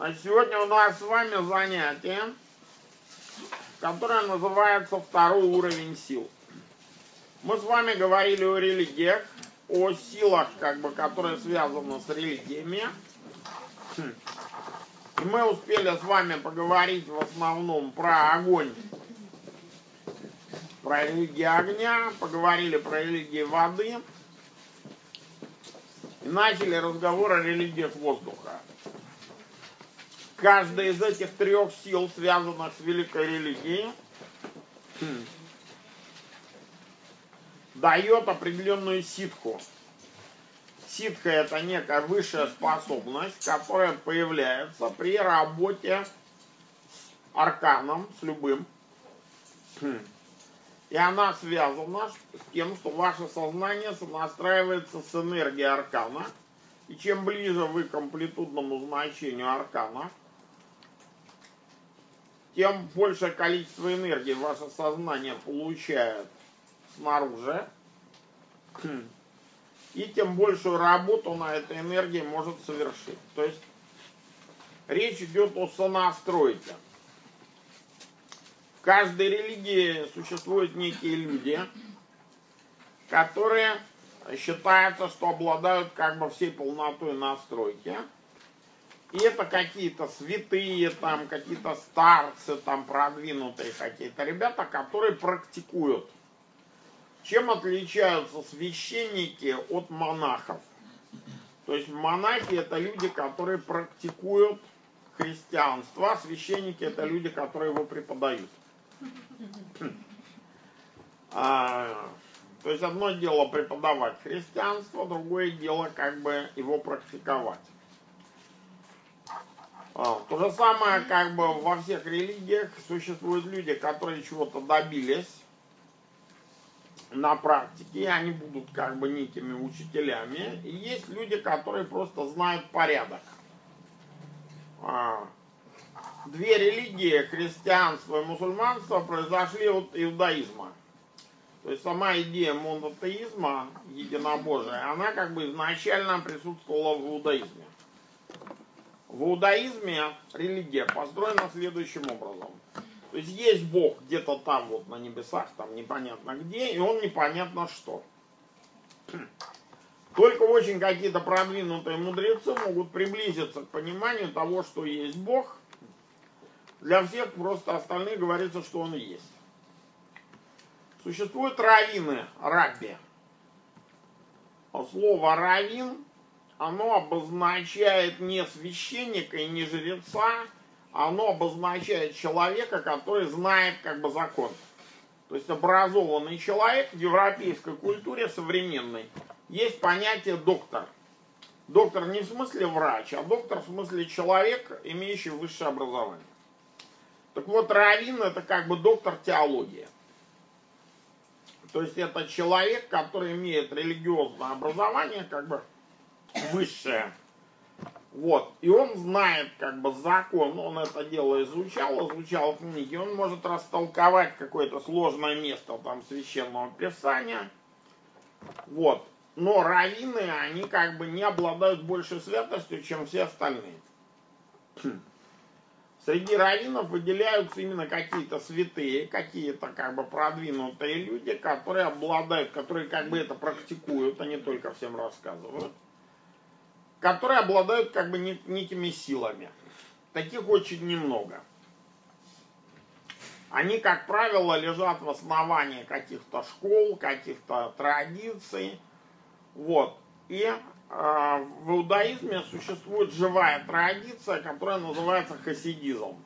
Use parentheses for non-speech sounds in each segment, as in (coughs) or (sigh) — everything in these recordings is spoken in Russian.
Значит, сегодня у нас с вами занятие, которое называется «Второй уровень сил». Мы с вами говорили о религиях, о силах, как бы, которые связаны с религиями. И мы успели с вами поговорить в основном про огонь, про религии огня, поговорили про религии воды и начали разговор о религиях воздуха. Каждая из этих трех сил, связанных с великой религией, дает определенную ситку. Ситка это некая высшая способность, которая появляется при работе с арканом, с любым. И она связана с тем, что ваше сознание сонастраивается с энергией аркана. И чем ближе вы к амплитудному значению аркана, тем большее количество энергии ваше сознание получает снаружи, и тем большую работу на этой энергии может совершить. То есть речь идет о сонастройке. В каждой религии существуют некие люди, которые считаются, что обладают как бы всей полнотой настройки – и это какие-то святые, там какие-то старцы, там продвинутые какие-то ребята, которые практикуют. Чем отличаются священники от монахов? То есть монахи это люди, которые практикуют христианство, а священники это люди, которые его преподают. А, то есть одно дело преподавать христианство, другое дело как бы его практиковать. А, то же самое, как бы во всех религиях существуют люди, которые чего-то добились на практике, и они будут как бы некими учителями. И есть люди, которые просто знают порядок. А, две религии, христианство и мусульманство, произошли от иудаизма. То есть сама идея монотеизма, единобожия, она как бы изначально присутствовала в иудаизме. В иудаизме религия построена следующим образом. То есть есть Бог где-то там вот на небесах, там непонятно где, и он непонятно что. Только очень какие-то продвинутые мудрецы могут приблизиться к пониманию того, что есть Бог. Для всех просто остальных говорится, что он есть. Существуют раввины, рабби. Слово раввин оно обозначает не священника и не жреца, оно обозначает человека, который знает как бы закон. То есть образованный человек в европейской культуре современной. Есть понятие доктор. Доктор не в смысле врач, а доктор в смысле человек, имеющий высшее образование. Так вот, раввин это как бы доктор теологии. То есть это человек, который имеет религиозное образование, как бы высшее. Вот. И он знает как бы закон, он это дело изучал, изучал книги, он может растолковать какое-то сложное место там священного писания. Вот. Но раввины, они как бы не обладают большей святостью, чем все остальные. Среди раввинов выделяются именно какие-то святые, какие-то как бы продвинутые люди, которые обладают, которые как бы это практикуют, они только всем рассказывают которые обладают как бы некими силами. Таких очень немного. Они, как правило, лежат в основании каких-то школ, каких-то традиций. Вот. И э, в иудаизме существует живая традиция, которая называется хасидизм.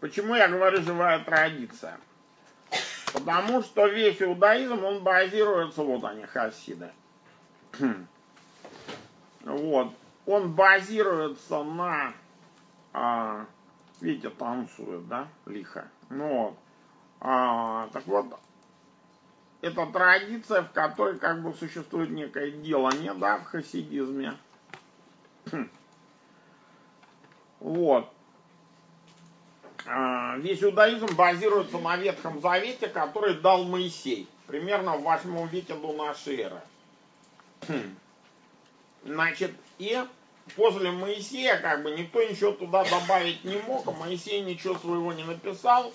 Почему я говорю живая традиция? Потому что весь иудаизм, он базируется, вот они, хасиды. (clears throat) Вот. Он базируется на, а, видите, танцует, да, лихо. Ну вот. А, так вот, это традиция, в которой как бы существует некое делание, да, в хасидизме. (clears throat) Вот. А, весь иудаизм базируется на Ветхом Завете, который дал Моисей, примерно в 8 веке до нашей эры. (clears throat) Значит, и после Моисея как бы никто ничего туда добавить не мог, а Моисей ничего своего не написал,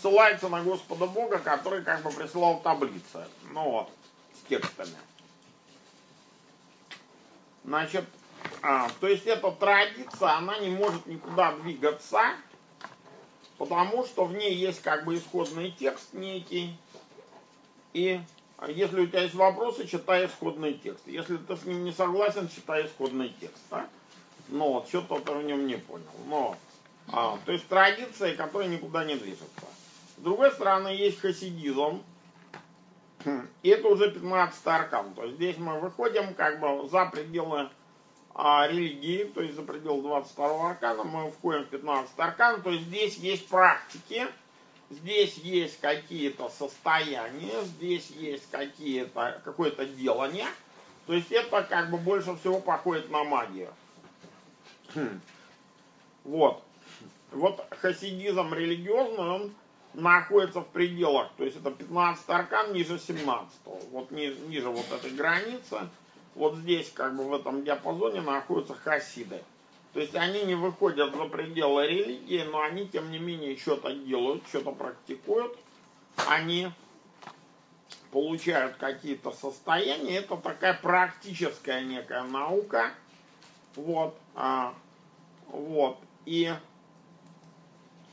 ссылается на Господа Бога, который как бы прислал таблицы, ну вот, с текстами. Значит, а, то есть эта традиция, она не может никуда двигаться, потому что в ней есть как бы исходный текст некий, и если у тебя есть вопросы, читай исходный текст. Если ты с ним не согласен, читай исходный текст. Да? Ну вот, что-то ты в нем не понял. Но, а, то есть традиция, которая никуда не движется. С другой стороны, есть хасидизм, и это уже 15 аркан. То есть здесь мы выходим как бы за пределы а, религии, то есть за пределы 22 аркана, мы входим в 15 аркан. То есть здесь есть практики, здесь есть какие-то состояния, здесь есть какие-то, какое-то делание. То есть это как бы больше всего походит на магию. (clears throat) Вот. Вот хасидизм религиозный, он находится в пределах, то есть это 15 аркан ниже 17. Вот ниже, ниже вот этой границы, вот здесь как бы в этом диапазоне находятся хасиды. То есть они не выходят за пределы религии, но они тем не менее что-то делают, что-то практикуют. Они получают какие-то состояния. Это такая практическая некая наука. Вот. А, вот. И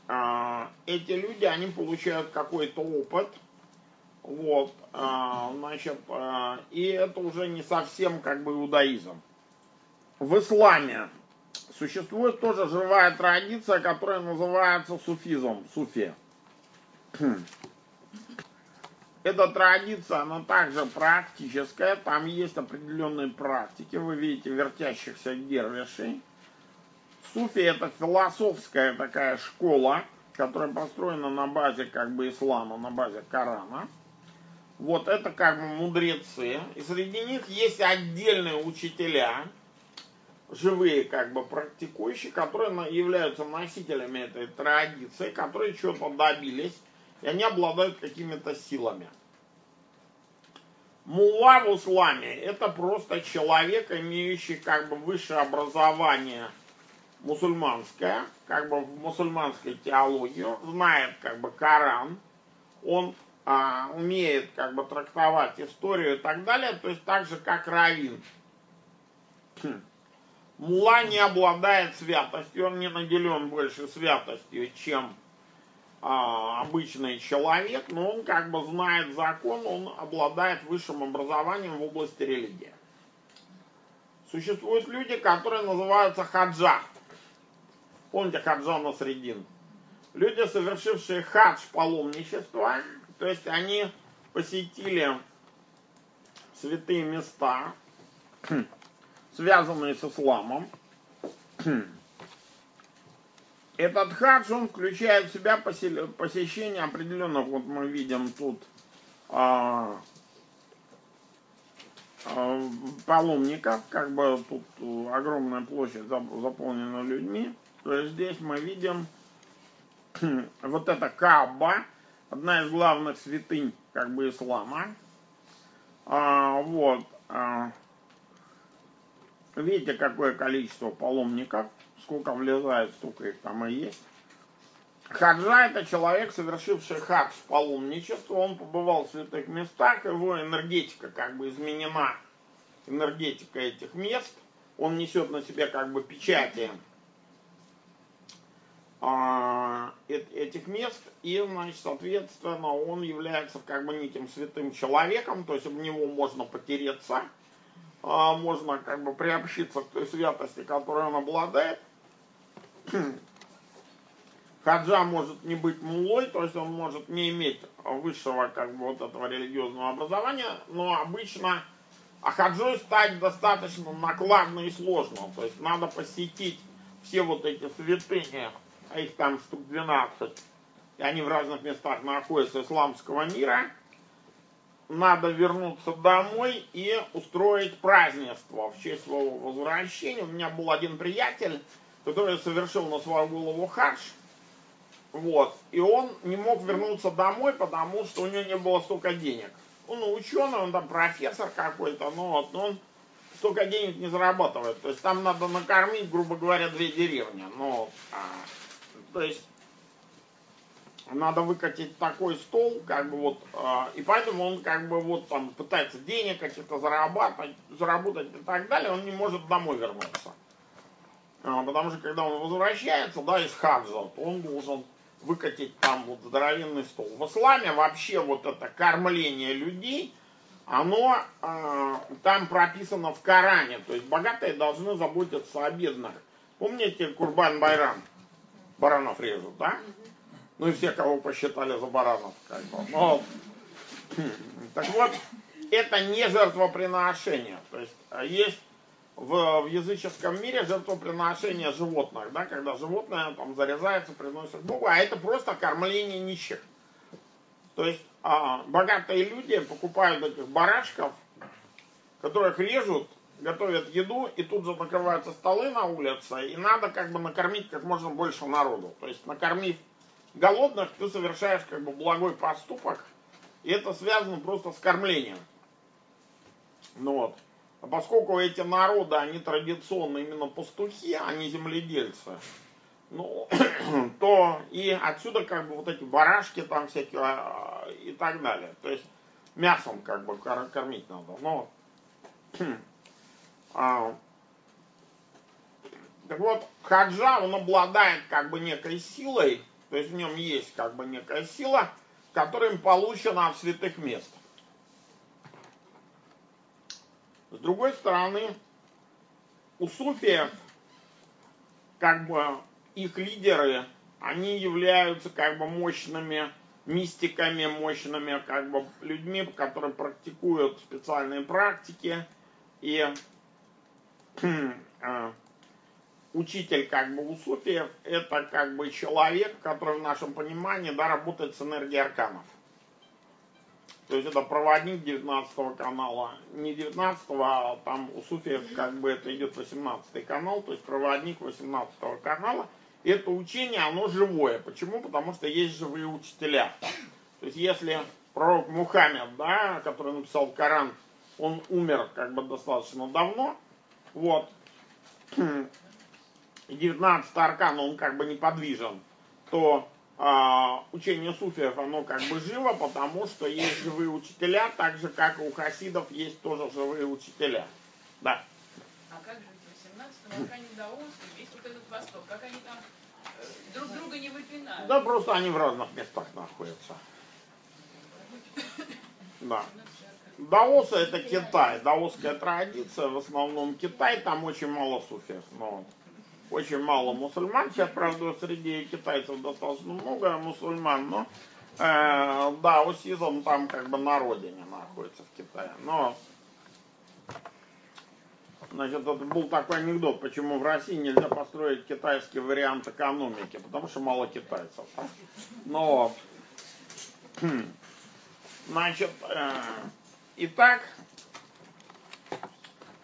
а, эти люди, они получают какой-то опыт. Вот. А, значит, а, и это уже не совсем как бы иудаизм. В исламе Существует тоже живая традиция, которая называется суфизм, суфи. (clears throat) Эта традиция, она также практическая, там есть определенные практики, вы видите вертящихся дервишей. Суфи это философская такая школа, которая построена на базе как бы ислама, на базе Корана. Вот это как бы мудрецы. И среди них есть отдельные учителя, живые как бы практикующие, которые являются носителями этой традиции, которые чего-то добились, и они обладают какими-то силами. Мулла в исламе это просто человек, имеющий как бы высшее образование мусульманское, как бы в мусульманской теологии, знает как бы Коран, он а, умеет как бы трактовать историю и так далее, то есть так же как Равин. Мула не обладает святостью, он не наделен больше святостью, чем а, обычный человек, но он как бы знает закон, он обладает высшим образованием в области религии. Существуют люди, которые называются хаджа. Помните хаджа на средин? Люди, совершившие хадж паломничество, то есть они посетили святые места, связанные с исламом. (clears throat) Этот хадж, он включает в себя посещение определенных, вот мы видим тут, а, а, паломников, как бы тут огромная площадь заполнена людьми. То есть здесь мы видим (clears throat) вот это Каба, одна из главных святынь как бы ислама. А, вот. А, Видите, какое количество паломников, сколько влезает, столько их там и есть. Хаджа это человек, совершивший хадж паломничество, он побывал в святых местах, его энергетика как бы изменена, энергетика этих мест, он несет на себе как бы печати а, этих мест, и, значит, соответственно, он является как бы неким святым человеком, то есть об него можно потереться, можно как бы приобщиться к той святости, которой он обладает. (clears throat) Хаджа может не быть мулой, то есть он может не иметь высшего как бы вот этого религиозного образования, но обычно а хаджой стать достаточно накладно и сложно. То есть надо посетить все вот эти святыни, а их там штук 12, и они в разных местах находятся исламского мира – надо вернуться домой и устроить празднество в честь своего возвращения. У меня был один приятель, который совершил на свою голову хадж, вот, и он не мог вернуться домой, потому что у него не было столько денег. Он ученый, он там профессор какой-то, но вот он столько денег не зарабатывает. То есть там надо накормить, грубо говоря, две деревни. Ну, а, то есть надо выкатить такой стол, как бы вот, э, и поэтому он как бы вот там пытается денег каких-то зарабатывать, заработать и так далее, он не может домой вернуться. А, потому что когда он возвращается, да, из хаджа, то он должен выкатить там вот здоровенный стол. В исламе вообще вот это кормление людей, оно э, там прописано в Коране. То есть богатые должны заботиться о бедных. Помните Курбан Байрам? Баранов режут, да? Ну и все, кого посчитали за баранов. Как бы. Но, так вот, это не жертвоприношение. То есть а есть в, в языческом мире жертвоприношение животных, да, когда животное там зарезается, приносит Богу, а это просто кормление нищих. То есть а, богатые люди покупают этих барашков, которых режут, готовят еду, и тут же накрываются столы на улице, и надо как бы накормить как можно больше народу. То есть накормив голодных, ты совершаешь как бы благой поступок, и это связано просто с кормлением. Ну вот. А поскольку эти народы, они традиционно именно пастухи, а не земледельцы, ну, (clears throat) то и отсюда как бы вот эти барашки там всякие а, и так далее. То есть мясом как бы кормить надо. Но, (clears throat) а, так вот, хаджа, он обладает как бы некой силой, то есть в нем есть как бы некая сила, которая им получена от святых мест. С другой стороны, у суфиев, как бы их лидеры, они являются как бы мощными мистиками, мощными как бы людьми, которые практикуют специальные практики и а, (clears throat) учитель как бы у суфиев это как бы человек, который в нашем понимании да, работает с энергией арканов. То есть это проводник 19 канала. Не 19, а там у суфиев как бы это идет 18 канал, то есть проводник 18 канала. И это учение, оно живое. Почему? Потому что есть живые учителя. То есть если пророк Мухаммед, да, который написал Коран, он умер как бы достаточно давно, вот, 19 аркан, он как бы неподвижен, то а, учение суфиев, оно как бы живо, потому что есть живые учителя, так же, как и у хасидов есть тоже живые учителя. Да. А как же в 18-м аркане Даоса есть вот этот восток? Как они там э, друг друга не выпинают? Да, просто они в разных местах находятся. Да. Даоса это Китай, даосская традиция, в основном Китай, там очень мало суфиев. Но очень мало мусульман. Сейчас, правда, среди китайцев достаточно много мусульман, но э, да, усизм там как бы на родине находится в Китае. Но Значит, это был такой анекдот, почему в России нельзя построить китайский вариант экономики, потому что мало китайцев. Но, значит, э, итак,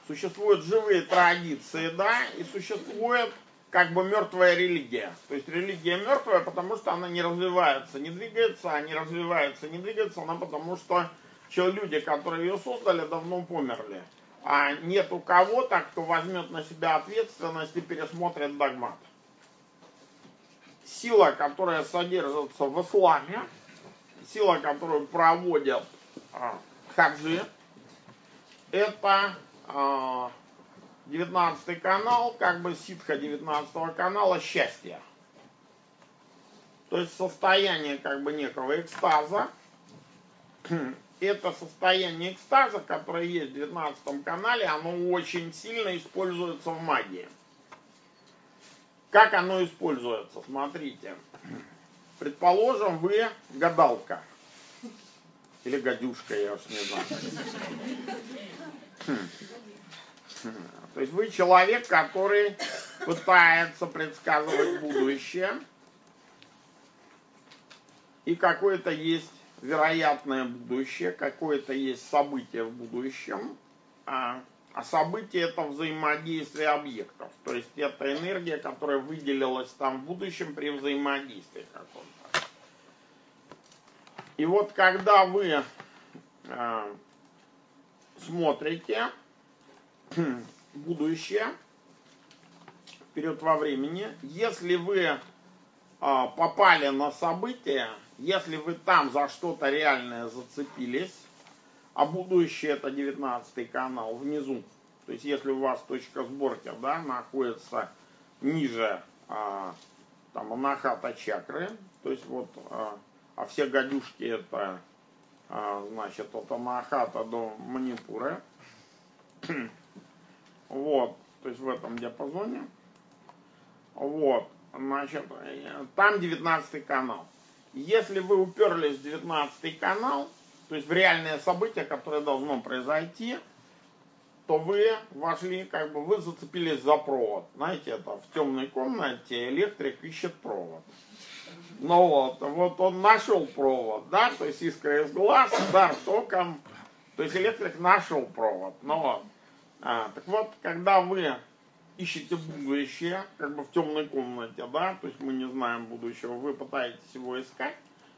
Существуют живые традиции, да, и существует как бы мертвая религия. То есть религия мертвая, потому что она не развивается, не двигается, а не развивается, не двигается она потому, что люди, которые ее создали, давно померли. А нет у кого-то, кто возьмет на себя ответственность и пересмотрит догмат. Сила, которая содержится в исламе, сила, которую проводят а, хаджи, это 19 а, канал, как бы ситха 19 канала счастья. То есть состояние как бы некого экстаза. (clears throat) Это состояние экстаза, которое есть в 19 канале, оно очень сильно используется в магии. Как оно используется? Смотрите. Предположим, вы гадалка. Или гадюшка, я уж не знаю. То есть вы человек, который пытается предсказывать будущее, и какое-то есть вероятное будущее, какое-то есть событие в будущем, а, а событие это взаимодействие объектов. То есть это энергия, которая выделилась там в будущем при взаимодействии каком-то. И вот когда вы а, смотрите, (clears throat) будущее, вперед во времени. Если вы а, попали на событие, если вы там за что-то реальное зацепились, а будущее это 19 канал внизу, то есть если у вас точка сборки да, находится ниже а, там анахата чакры, то есть вот, а, а все гадюшки это значит от анахата до манипуры, вот, то есть в этом диапазоне, вот, Значит, там 19 канал. Если вы уперлись в 19 канал, то есть в реальное событие, которое должно произойти, то вы вошли, как бы вы зацепились за провод. Знаете, это в темной комнате электрик ищет провод. Ну вот, вот он нашел провод, да, то есть искра из глаз, удар током, то есть электрик нашел провод. Ну вот. А, так вот, когда вы ищете будущее, как бы в темной комнате, да, то есть мы не знаем будущего, вы пытаетесь его искать,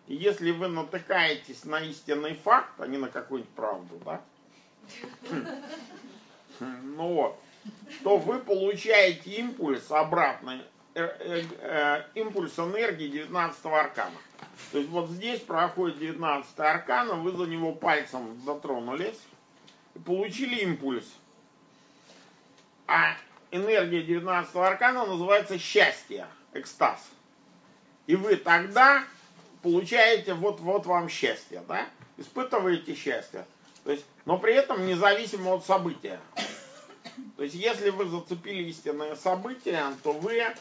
и если вы натыкаетесь на истинный факт, а не на какую-нибудь правду, да, (laughs) ну вот, то вы получаете импульс обратный, импульс энергии 19 аркана. То есть вот здесь проходит 19 аркана, вы за него пальцем затронулись и получили импульс. А энергия 19 аркана называется счастье, экстаз. И вы тогда получаете вот, вот вам счастье, да? Испытываете счастье. То есть, но при этом независимо от события. То есть, если вы зацепили истинное событие, то вы э,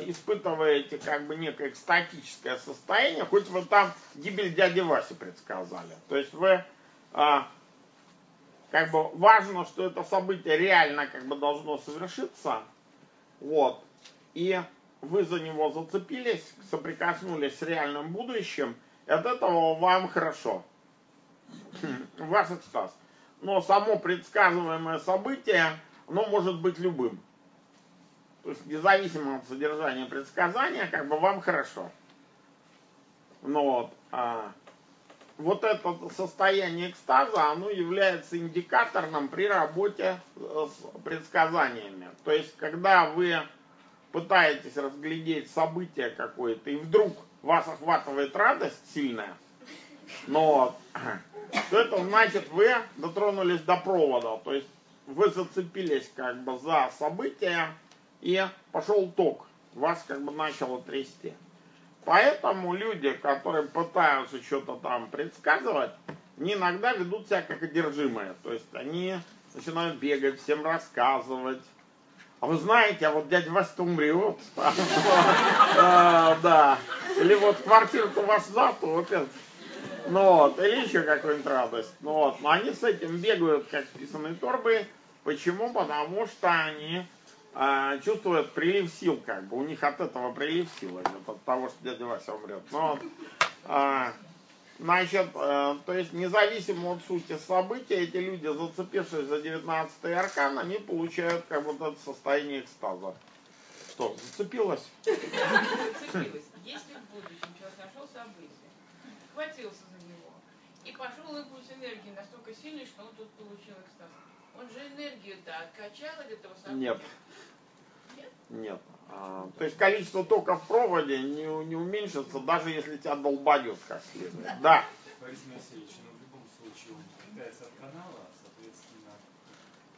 испытываете как бы некое экстатическое состояние, хоть вы там гибель дяди Васи предсказали. То есть вы а, как бы важно, что это событие реально как бы должно совершиться, вот, и вы за него зацепились, соприкоснулись с реальным будущим, и от этого вам хорошо. Ваш экстаз. Но само предсказываемое событие, оно может быть любым. То есть независимо от содержания предсказания, как бы вам хорошо. Ну вот, а, вот это состояние экстаза, оно является индикаторным при работе с предсказаниями. То есть, когда вы пытаетесь разглядеть событие какое-то, и вдруг вас охватывает радость сильная, но то это значит, вы дотронулись до провода, то есть вы зацепились как бы за событие, и пошел ток, вас как бы начало трясти. Поэтому люди, которые пытаются что-то там предсказывать, они иногда ведут себя как одержимые. То есть они начинают бегать, всем рассказывать. А вы знаете, а вот дядя Вася умрет. (laughs) Да. Или вот квартира-то у вас завтра, ну вот, или еще какую-нибудь радость. Ну вот, но они с этим бегают, как писаные торбы. Почему? Потому что они а, чувствуют прилив сил, как бы. У них от этого прилив сил, от того, что дядя Вася умрет. Но, а, значит, а, то есть независимо от сути события, эти люди, зацепившись за 19 аркан, они получают как вот это состояние экстаза. Что, зацепилась? Зацепилась. Если в будущем человек нашел событие, хватился за него, и пошел импульс энергии настолько сильный, что он тут получил экстаз. Он же энергию-то откачал от этого события? Нет. Нет. А, то есть количество тока в проводе не, не уменьшится, даже если тебя долбанет как следует. Да. Борис Моисеевич, но в любом случае он питается от канала, соответственно...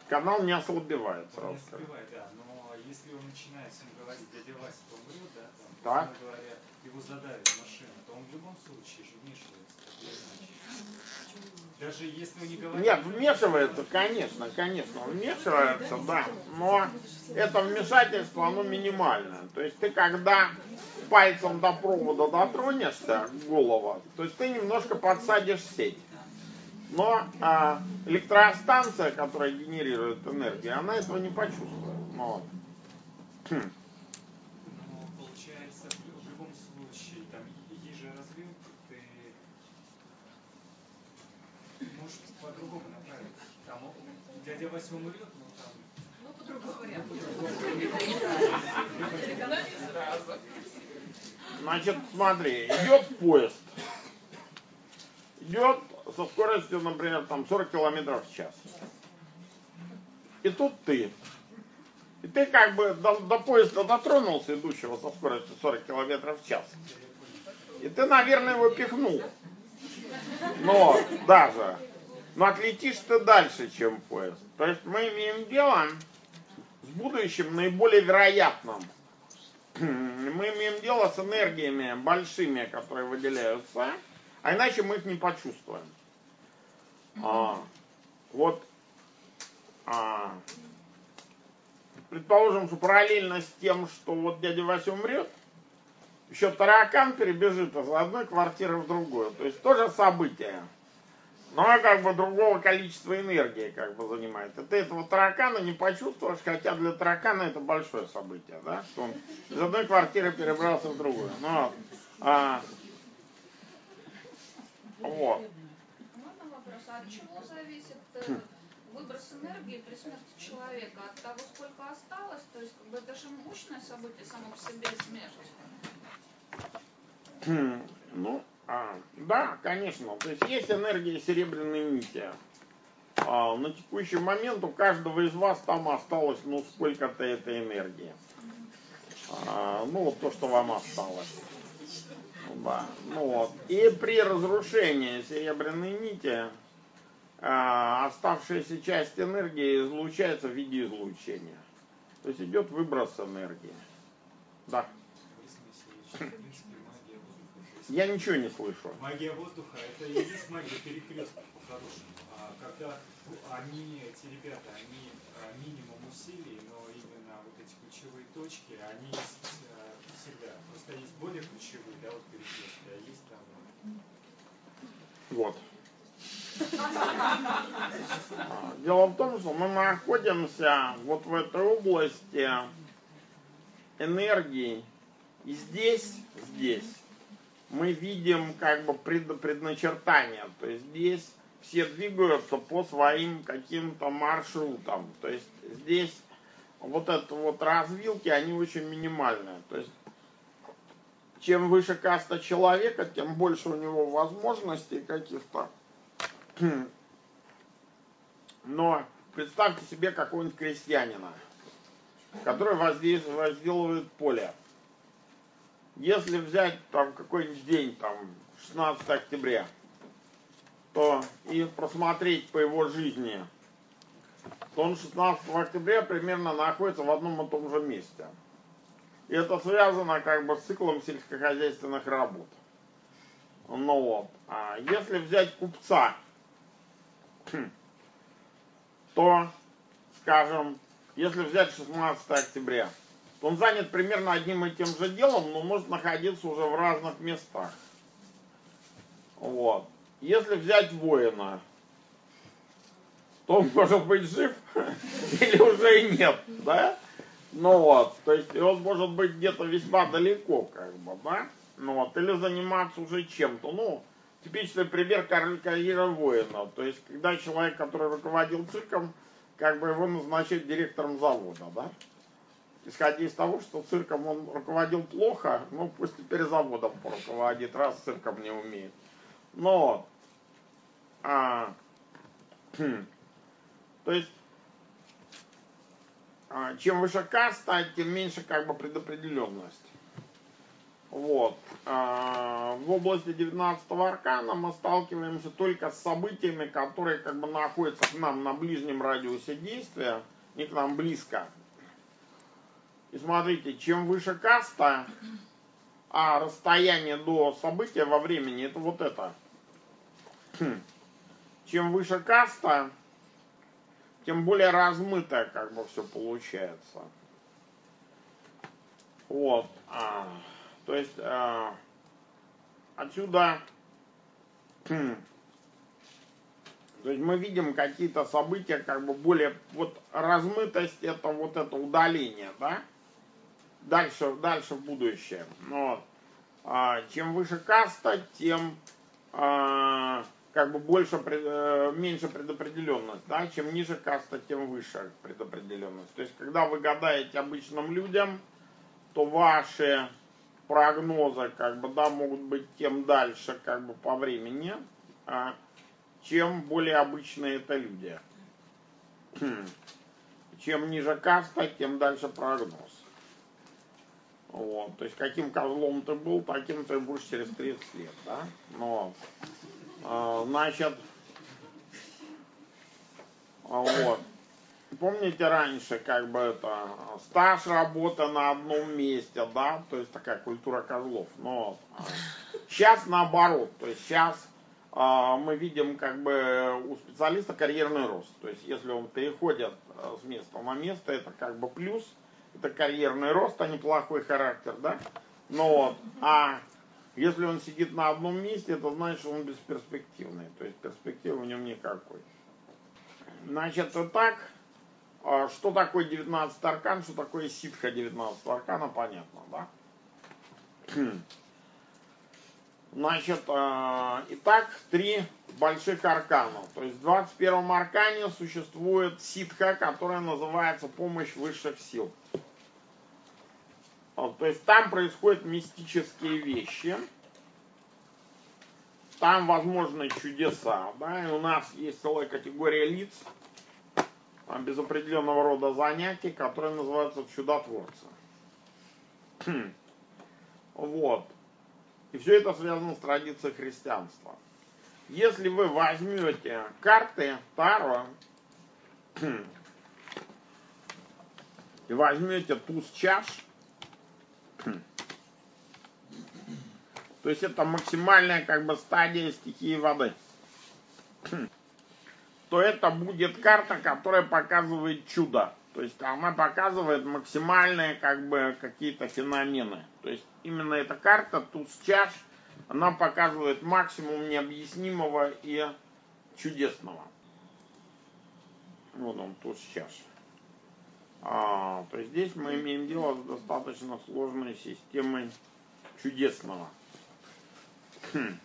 Канал не ослабевает сразу. Не ослабевает, да, но если он начинает с ним говорить, дядя Вася, то умрет, да, там, так. говоря, его задавит машина, то он в любом случае же вмешивается, даже если не говорит... Нет, вмешивается, конечно, конечно, вмешивается, да. Но это вмешательство, оно минимальное. То есть ты когда пальцем до провода дотронешься, голова, то есть ты немножко подсадишь сеть. Но а, электростанция, которая генерирует энергию, она этого не почувствует. Вот. Хм. получается, в любом случае, там, есть же развилка, может по-другому направить. Там дядя Вася умрет, но там... Ну, по-другому варианту. Значит, смотри, идет поезд. Идет со скоростью, например, там 40 километров в час. и тут ты. И ты как бы до, до поезда дотронулся, идущего со скоростью 40 километров в час. И ты, наверное, его пихнул. Но даже. Но отлетишь ты дальше, чем поезд. То есть мы имеем дело с будущим наиболее вероятным. (clears throat) Мы имеем дело с энергиями большими, которые выделяются, а иначе мы их не почувствуем. А, вот а, предположим, что параллельно с тем, что вот дядя Вася умрет, еще таракан перебежит из одной квартиры в другую. То есть тоже событие. Но как бы другого количества энергии как бы занимает. И ты этого таракана не почувствуешь, хотя для таракана это большое событие, да? Что он из одной квартиры перебрался в другую. Но, а, вот. Можно вопрос? А от чего зависит выброс энергии при смерти человека? От того, сколько осталось? То есть как бы, это же мощное событие само по себе смерть. Ну, а, да, конечно. То есть есть энергия серебряной нити. А, на текущий момент у каждого из вас там осталось, ну, сколько-то этой энергии. А, ну, вот то, что вам осталось. Да. Ну, вот. И при разрушении серебряной нити а, оставшаяся часть энергии излучается в виде излучения. То есть идет выброс энергии. Да. Я ничего не слышу. Магия воздуха это и есть магия перекрестка по-хорошему. А когда они, эти ребята, они а, минимум усилий, но именно вот эти ключевые точки, они а, всегда. Просто есть более ключевые, да, вот перекрестки, а есть там. Вот. Дело в том, что мы находимся вот в этой области энергии. И здесь, здесь мы видим как бы пред, предначертание. То есть здесь все двигаются по своим каким-то маршрутам. То есть здесь вот это вот развилки, они очень минимальные. То есть чем выше каста человека, тем больше у него возможностей каких-то (clears throat) Но представьте себе какого-нибудь крестьянина, который возделывает поле. Если взять там какой-нибудь день, там 16 октября, то и просмотреть по его жизни, то он 16 октября примерно находится в одном и том же месте. И это связано как бы с циклом сельскохозяйственных работ. Ну вот. А если взять купца, (clears throat) то, скажем, если взять 16 октября, он занят примерно одним и тем же делом, но может находиться уже в разных местах. Вот. Если взять воина, то он может быть жив (laughs) или уже и нет, да? Ну вот, то есть он может быть где-то весьма далеко, как бы, да? Ну вот, или заниматься уже чем-то, ну, типичный пример карьера воина. То есть, когда человек, который руководил цирком, как бы его назначают директором завода, да? Исходя из того, что цирком он руководил плохо, ну пусть теперь заводом поруководит, раз цирком не умеет. Но, а, (clears throat) то есть, а, чем выше каста, тем меньше как бы предопределенность. Вот. А, в области 19 аркана мы сталкиваемся только с событиями, которые как бы находятся к нам на ближнем радиусе действия, не к нам близко. И смотрите, чем выше каста, а расстояние до события во времени, это вот это. Чем выше каста, тем более размытое как бы все получается. Вот. А. То есть э, отсюда то есть мы видим какие-то события, как бы более, вот размытость это вот это удаление, да? Дальше, дальше в будущее. Но а, чем выше каста, тем а, как бы больше, э, меньше предопределенность, да? Чем ниже каста, тем выше предопределенность. То есть, когда вы гадаете обычным людям, то ваши прогноза, как бы, да, могут быть тем дальше, как бы, по времени, а, чем более обычные это люди. чем ниже каста, тем дальше прогноз. Вот, то есть каким козлом ты был, таким ты будешь через 30 лет, да? Ну, а, значит, вот. Помните раньше, как бы это, стаж работы на одном месте, да, то есть такая культура козлов. Но сейчас наоборот, то есть сейчас а, мы видим как бы у специалиста карьерный рост. То есть если он переходит а, с места на место, это как бы плюс, это карьерный рост, а не плохой характер, да. Но вот, а если он сидит на одном месте, это значит, что он бесперспективный. То есть перспективы в нем никакой. Значит, вот так, а, что такое 19 аркан, что такое ситха 19 аркана, понятно, да? Значит, э, итак, три больших аркана. То есть в 21 аркане существует ситха, которая называется помощь высших сил. То есть там происходят мистические вещи. Там возможны чудеса. Да? И у нас есть целая категория лиц, без определенного рода занятий, которые называются чудотворцы. (clears throat) Вот. И все это связано с традицией христианства. Если вы возьмете карты Таро (clears throat) и возьмете туз чаш, (clears throat) то есть это максимальная как бы стадия стихии воды, (clears throat) то это будет карта, которая показывает чудо. То есть она показывает максимальные как бы какие-то феномены. То есть именно эта карта, туз чаш, она показывает максимум необъяснимого и чудесного. Вот он, туз чаш. А, то есть здесь мы имеем дело с достаточно сложной системой чудесного. Хм.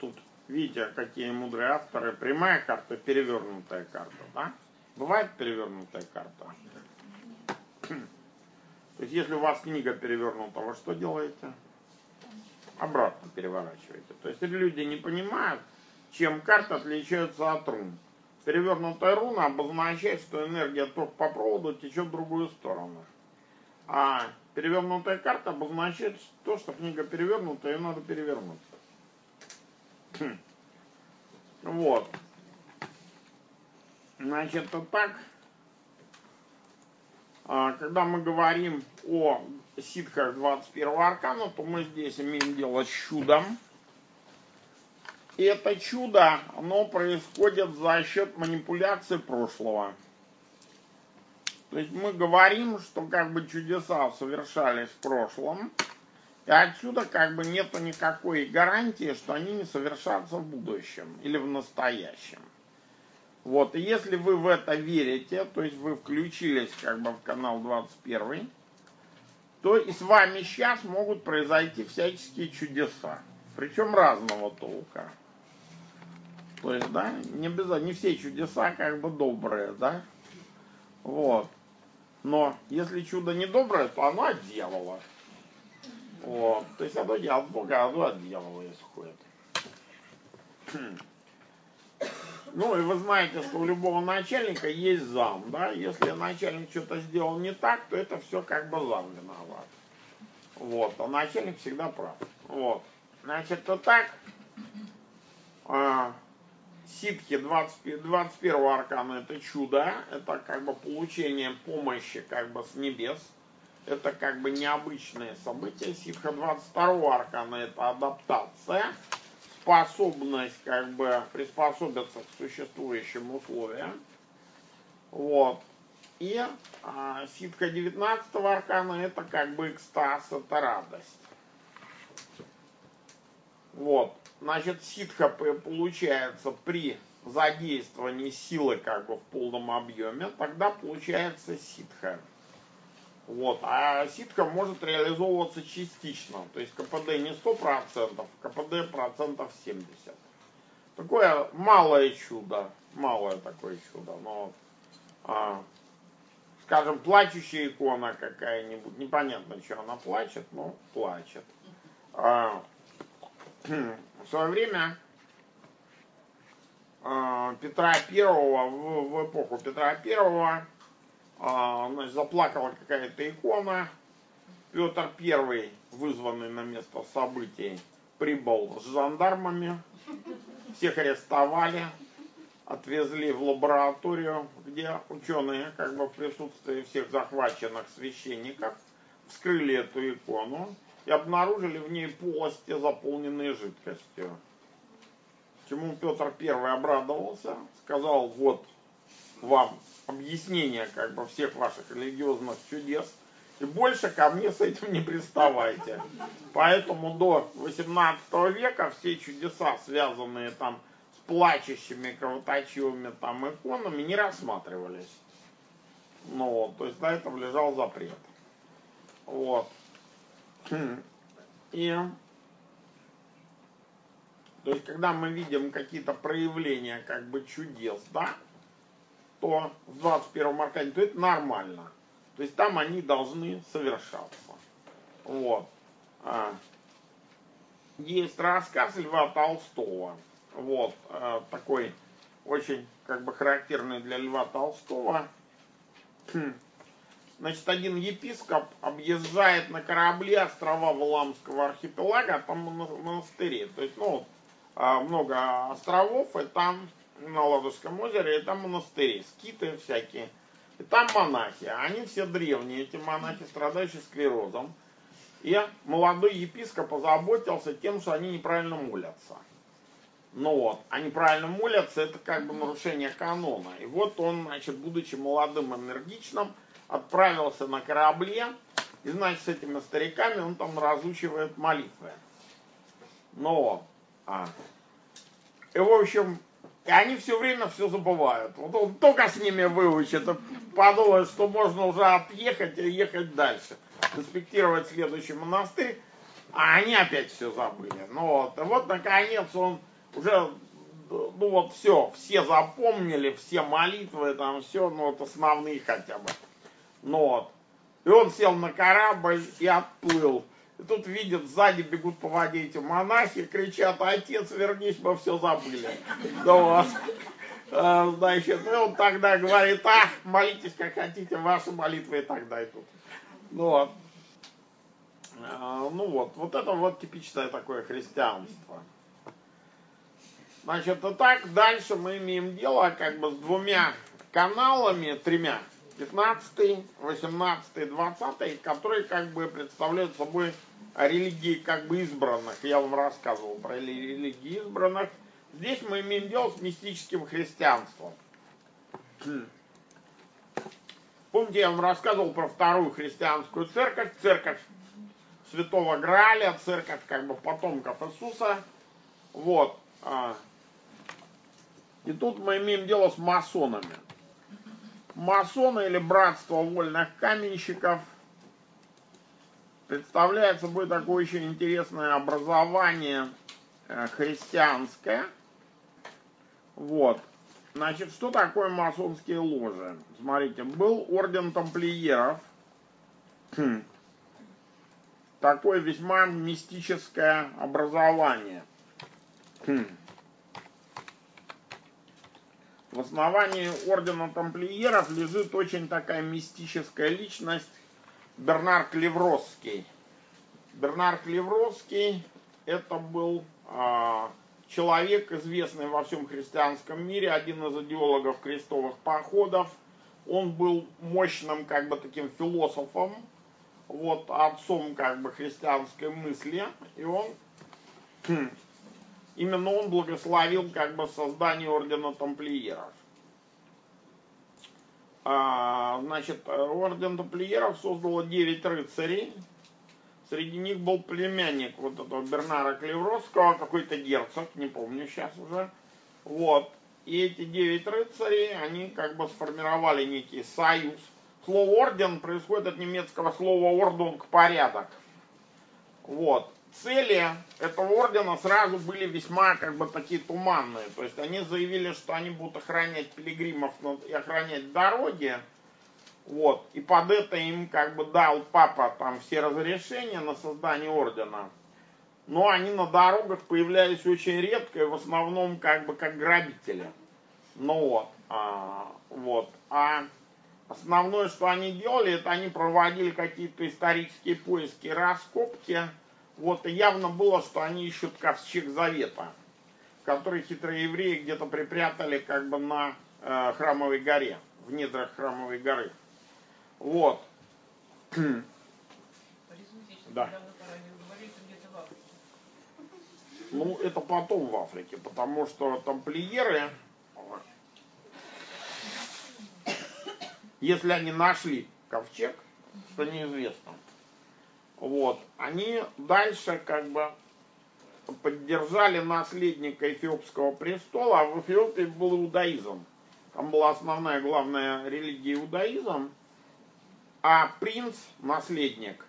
Тут видите, какие мудрые авторы. Прямая карта, перевернутая карта, да? Бывает перевернутая карта? То есть, если у вас книга перевернута, вы что делаете? Обратно переворачиваете. То есть, люди не понимают, чем карта отличается от рун. Перевернутая руна обозначает, что энергия ток по проводу течет в другую сторону. А перевернутая карта обозначает то, что книга перевернута, ее надо перевернуть. Вот. Значит, так, а, когда мы говорим о ситхах 21 аркана, то мы здесь имеем дело с чудом. И это чудо, оно происходит за счет манипуляции прошлого. То есть мы говорим, что как бы чудеса совершались в прошлом, и отсюда как бы нету никакой гарантии, что они не совершатся в будущем или в настоящем. Вот, и если вы в это верите, то есть вы включились как бы в канал 21, то и с вами сейчас могут произойти всяческие чудеса. Причем разного толка. То есть, да, не, без, не все чудеса как бы добрые, да. Вот. Но если чудо не доброе, то оно от дьявола. Вот. То есть оно не от Бога, оно от дьявола исходит. Ну, и вы знаете, что у любого начальника есть зам, да? Если начальник что-то сделал не так, то это все как бы зам виноват. Вот, а начальник всегда прав. Вот. Значит, то так, а, ситхи 20, 21 аркана это чудо, это как бы получение помощи как бы с небес. Это как бы необычное событие. Ситха 22 аркана это адаптация способность как бы приспособиться к существующим условиям. Вот. И а, ситха 19 аркана это как бы экстаз, это радость. Вот. Значит, ситха получается при задействовании силы как бы в полном объеме, тогда получается ситха. Вот. А ситка может реализовываться частично. То есть КПД не 100%, КПД процентов 70. Такое малое чудо. Малое такое чудо. Но, а, скажем, плачущая икона какая-нибудь. Непонятно, что она плачет, но плачет. А, в свое время э, Петра Первого, в, в эпоху Петра Первого, значит, заплакала какая-то икона. Петр Первый, вызванный на место событий, прибыл с жандармами, всех арестовали, отвезли в лабораторию, где ученые, как бы в присутствии всех захваченных священников, вскрыли эту икону и обнаружили в ней полости, заполненные жидкостью. Чему Петр Первый обрадовался, сказал, вот вам объяснение как бы всех ваших религиозных чудес, и больше ко мне с этим не приставайте. Поэтому до 18 века все чудеса, связанные там с плачущими, кровоточивыми там иконами, не рассматривались. Ну вот, то есть на этом лежал запрет. Вот. И то есть, когда мы видим какие-то проявления как бы чудес, да, то в 21 аркане, то это нормально. То есть там они должны совершаться. Вот. А. Есть рассказ Льва Толстого. Вот. А, такой очень как бы характерный для Льва Толстого. Значит, один епископ объезжает на корабле острова Валамского архипелага, там монастыри. То есть, ну, а, много островов, и там на Ладожском озере, и там монастыри, скиты всякие. И там монахи, они все древние, эти монахи, страдающие склерозом. И молодой епископ озаботился тем, что они неправильно молятся. Ну вот, они правильно молятся, это как бы нарушение канона. И вот он, значит, будучи молодым, энергичным, отправился на корабле, и, значит, с этими стариками он там разучивает молитвы. Но а. И, в общем, и они все время все забывают. Вот он только с ними выучит, подумает, что можно уже отъехать и ехать дальше. Инспектировать следующий монастырь, а они опять все забыли. Ну вот, и вот наконец он уже, ну вот все, все запомнили, все молитвы, там все, ну вот основные хотя бы. Ну вот. И он сел на корабль и отплыл. И тут видят, сзади бегут по воде эти монахи, кричат, отец, вернись, мы все забыли. Да вот. А, значит, и он тогда говорит, ах, молитесь как хотите, ваши молитвы и так дойдут. Ну вот. А, ну вот, вот это вот типичное такое христианство. Значит, и так дальше мы имеем дело как бы с двумя каналами, тремя 15, 18, 20, которые как бы представляют собой религии как бы избранных. Я вам рассказывал про религии избранных. Здесь мы имеем дело с мистическим христианством. Помните, я вам рассказывал про вторую христианскую церковь, церковь Святого Граля, церковь как бы потомков Иисуса. Вот. А. И тут мы имеем дело с масонами масоны или братство вольных каменщиков представляет собой такое очень интересное образование э, христианское. Вот. Значит, что такое масонские ложи? Смотрите, был орден тамплиеров. Хм. Такое весьма мистическое образование. Хм. В основании ордена тамплиеров лежит очень такая мистическая личность Бернар Клевросский. Бернар Клевросский это был э, человек, известный во всем христианском мире, один из идеологов крестовых походов. Он был мощным как бы таким философом, вот отцом как бы христианской мысли, и он Именно он благословил как бы создание ордена тамплиеров. А, значит, орден тамплиеров создало 9 рыцарей. Среди них был племянник вот этого Бернара Клевровского, какой-то герцог, не помню сейчас уже. Вот. И эти 9 рыцарей, они как бы сформировали некий союз. Слово орден происходит от немецкого слова ордунг порядок. Вот цели этого ордена сразу были весьма как бы такие туманные. То есть они заявили, что они будут охранять пилигримов и охранять дороги. Вот. И под это им как бы дал папа там все разрешения на создание ордена. но они на дорогах появлялись очень редко и в основном как бы как грабители. Ну вот, а, вот. А основное, что они делали, это они проводили какие-то исторические поиски, раскопки. Вот, и явно было, что они ищут ковчег завета, который хитрые евреи где-то припрятали как бы на э, храмовой горе, в недрах храмовой горы. Вот. Да. Ну, это потом в Африке, потому что тамплиеры, если они нашли ковчег, что неизвестно, вот, они дальше как бы поддержали наследника эфиопского престола, а в Эфиопии был иудаизм. Там была основная главная религия иудаизм, а принц, наследник,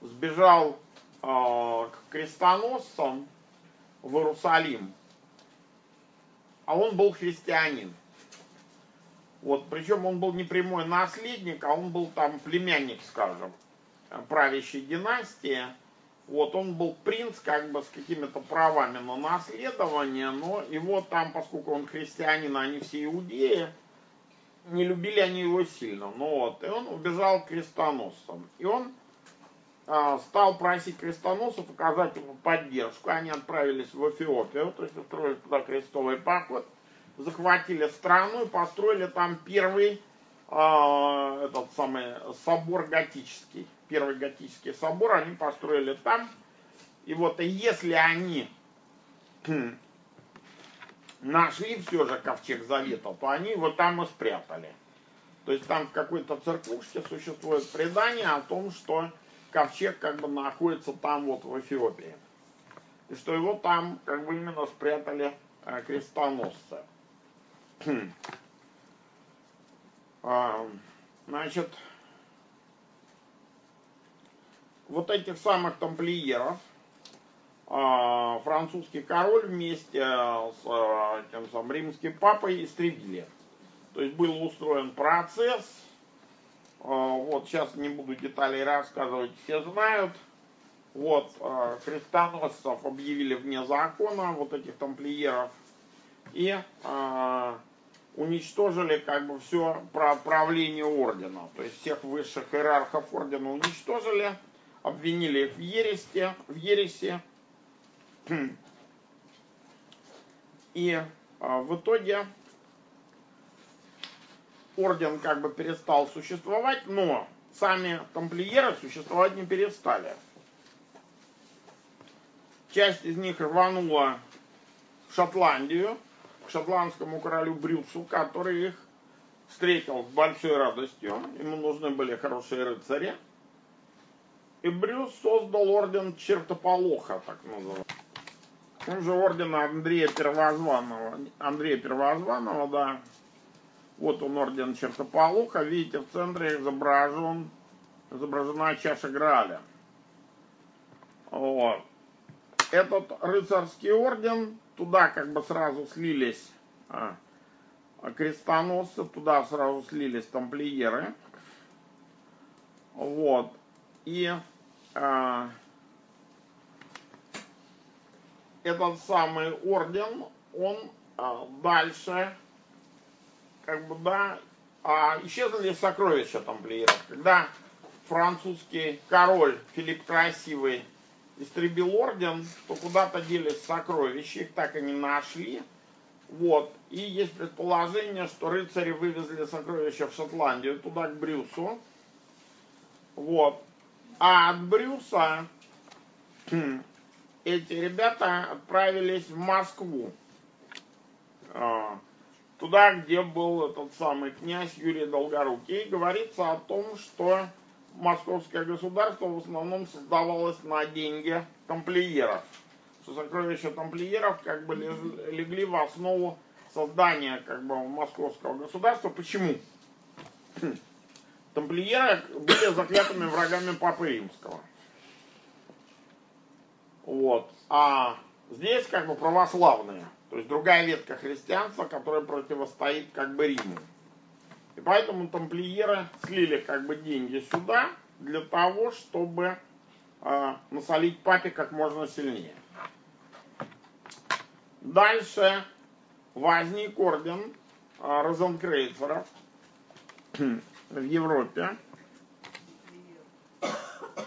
сбежал э, к крестоносцам в Иерусалим, а он был христианин. Вот, причем он был не прямой наследник, а он был там племянник, скажем, правящей династии. Вот, он был принц, как бы с какими-то правами на наследование, но его там, поскольку он христианин, а они все иудеи, не любили они его сильно. Ну вот, и он убежал крестоносцам. И он а, стал просить крестоносцев оказать ему поддержку. Они отправились в Эфиопию, то есть устроили туда крестовый поход, захватили страну и построили там первый э, этот самый собор готический. Первый готический собор они построили там. И вот если они (clears throat) нашли все же ковчег завета, то они его там и спрятали. То есть там в какой-то церквушке существует предание о том, что ковчег как бы находится там вот в Эфиопии. И что его там как бы именно спрятали э, крестоносцы. (clears throat) а, значит, вот этих самых тамплиеров а, французский король вместе с а, тем самым римским папой истребили. То есть был устроен процесс, а, вот сейчас не буду деталей рассказывать, все знают. Вот, крестоносцев объявили вне закона, вот этих тамплиеров, и уничтожили как бы все правление ордена. То есть всех высших иерархов ордена уничтожили, обвинили в ересе, в ересе и а, в итоге орден как бы перестал существовать, но сами тамплиеры существовать не перестали. Часть из них рванула в Шотландию, к шотландскому королю Брюсу, который их встретил с большой радостью. Ему нужны были хорошие рыцари. И Брюс создал орден Чертополоха, так называемый. Он же ордена Андрея Первозванного. Андрея Первозванного, да. Вот он орден Чертополоха. Видите, в центре изображен, изображена чаша Граля. Вот. Этот рыцарский орден, туда как бы сразу слились а, крестоносцы, туда сразу слились тамплиеры. Вот. И а, этот самый орден, он а, дальше, как бы, да, а, исчезли сокровища тамплиеров. Когда французский король Филипп Красивый истребил орден, то куда-то делись сокровища, их так и не нашли. Вот. И есть предположение, что рыцари вывезли сокровища в Шотландию, туда к Брюсу. Вот. А от Брюса (clears throat) эти ребята отправились в Москву. А, туда, где был этот самый князь Юрий Долгорукий. И говорится о том, что московское государство в основном создавалось на деньги тамплиеров. Что сокровища тамплиеров как бы легли в основу создания как бы московского государства. Почему? (clears throat) Тамплиеры были заклятыми врагами Папы Римского. Вот. А здесь как бы православные. То есть другая ветка христианства, которая противостоит как бы Риму. И поэтому тамплиеры слили как бы деньги сюда для того, чтобы э, насолить папе как можно сильнее. Дальше возник орден а, розенкрейцеров в Европе.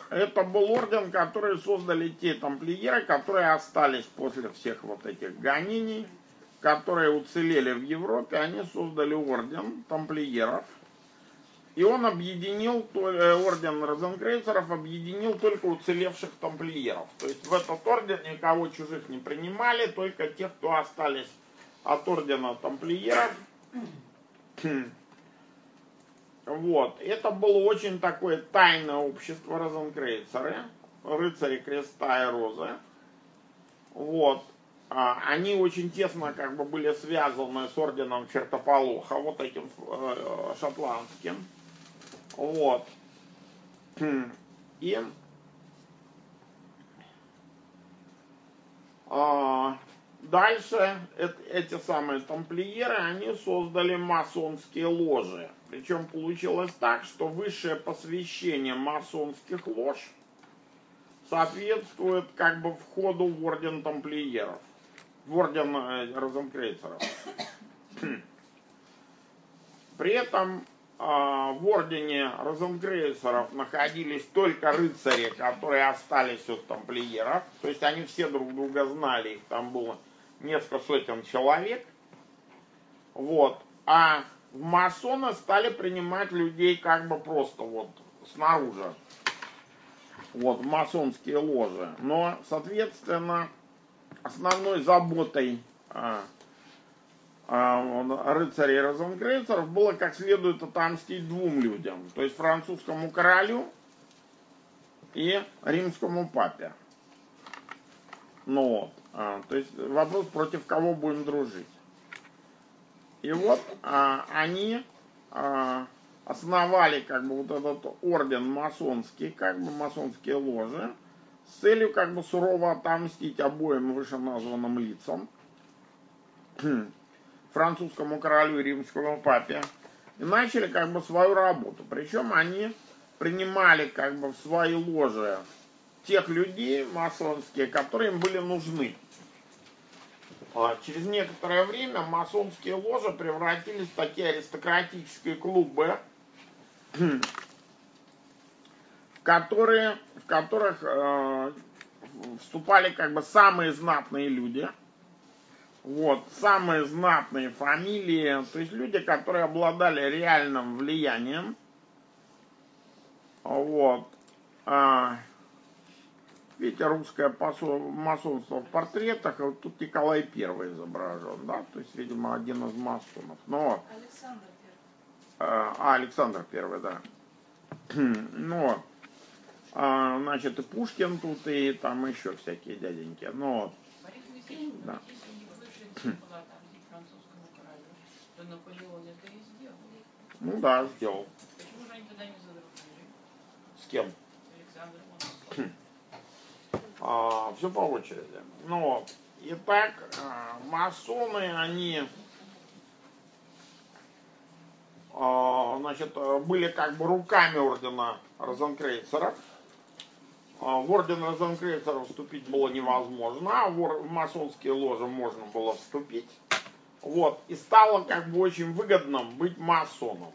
Это был орден, который создали те тамплиеры, которые остались после всех вот этих гонений, которые уцелели в Европе. Они создали орден тамплиеров. И он объединил, э, орден розенкрейцеров объединил только уцелевших тамплиеров. То есть в этот орден никого чужих не принимали, только тех, кто остались от ордена тамплиеров. Вот. Это было очень такое тайное общество розенкрейцеры, рыцари креста и розы. Вот. А, они очень тесно как бы были связаны с орденом Чертополоха, вот этим э, шотландским. Вот. И а, дальше эти самые тамплиеры, они создали масонские ложи. Причем получилось так, что высшее посвящение масонских лож соответствует как бы входу в орден тамплиеров, в орден э, розенкрейцеров. При этом а, в ордене розенкрейцеров находились только рыцари, которые остались от тамплиеров. То есть они все друг друга знали, их там было несколько сотен человек. Вот. А в масоны стали принимать людей как бы просто вот снаружи. Вот, масонские ложи. Но, соответственно, основной заботой а, а, рыцарей розенгрейцеров было как следует отомстить двум людям. То есть французскому королю и римскому папе. Ну вот. А, то есть вопрос, против кого будем дружить. И вот а, они а, основали как бы вот этот орден масонский, как бы масонские ложи, с целью как бы сурово отомстить обоим вышеназванным лицам, (clears throat) французскому королю и римскому папе, и начали как бы свою работу. Причем они принимали как бы в свои ложи тех людей масонские, которые им были нужны. А через некоторое время масонские ложи превратились в такие аристократические клубы, в, которые, в которых э, вступали как бы самые знатные люди, вот, самые знатные фамилии, то есть люди, которые обладали реальным влиянием, вот, а, Видите, русское масонство в портретах, вот тут Николай Первый изображен, да, то есть, видимо, один из масонов. Но, Александр Первый. А, Александр Первый, да. (clears throat) Но, а, значит, и Пушкин тут, и там еще всякие дяденьки. Но, Да. (clears throat) ну да, сделал. Почему же они тогда не задружили С кем? Александром? (clears throat) А, все по очереди. Ну вот. Итак, а, масоны, они а, значит, были как бы руками ордена розенкрейцеров. В орден розенкрейцеров вступить было невозможно, а в масонские ложи можно было вступить. Вот. И стало как бы очень выгодным быть масоном.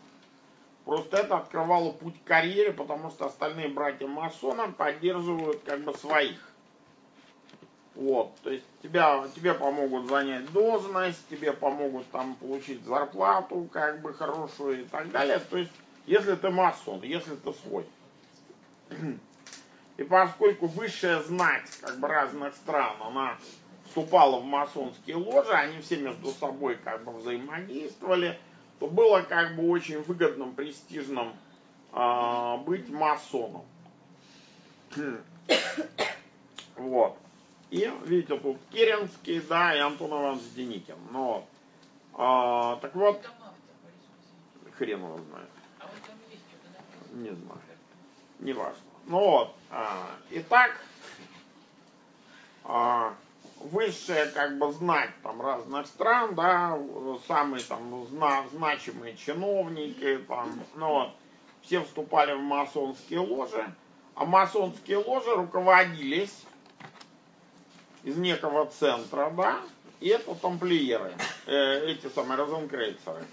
Просто это открывало путь к карьере, потому что остальные братья масоны поддерживают как бы своих. Вот, то есть тебя, тебе помогут занять должность, тебе помогут там получить зарплату как бы хорошую и так далее. То есть, если ты масон, если ты свой. И поскольку высшая знать как бы разных стран, она вступала в масонские ложи, они все между собой как бы взаимодействовали, то было как бы очень выгодным, престижным а, быть масоном. (coughs) Вот. И, видите, тут Керенский, да, и Антон Иванович Деникин. Ну, вот. А, так вот, Борис Моисеевич. хрен его знает, А вот не знаю, не важно. Ну вот, а, итак, а, высшая как бы знать там разных стран, да, самые там зна- значимые чиновники, там, ну вот, все вступали в масонские ложи, А масонские ложи руководились из некого центра, да, и это тамплиеры, э, эти самые розенкрейцеры.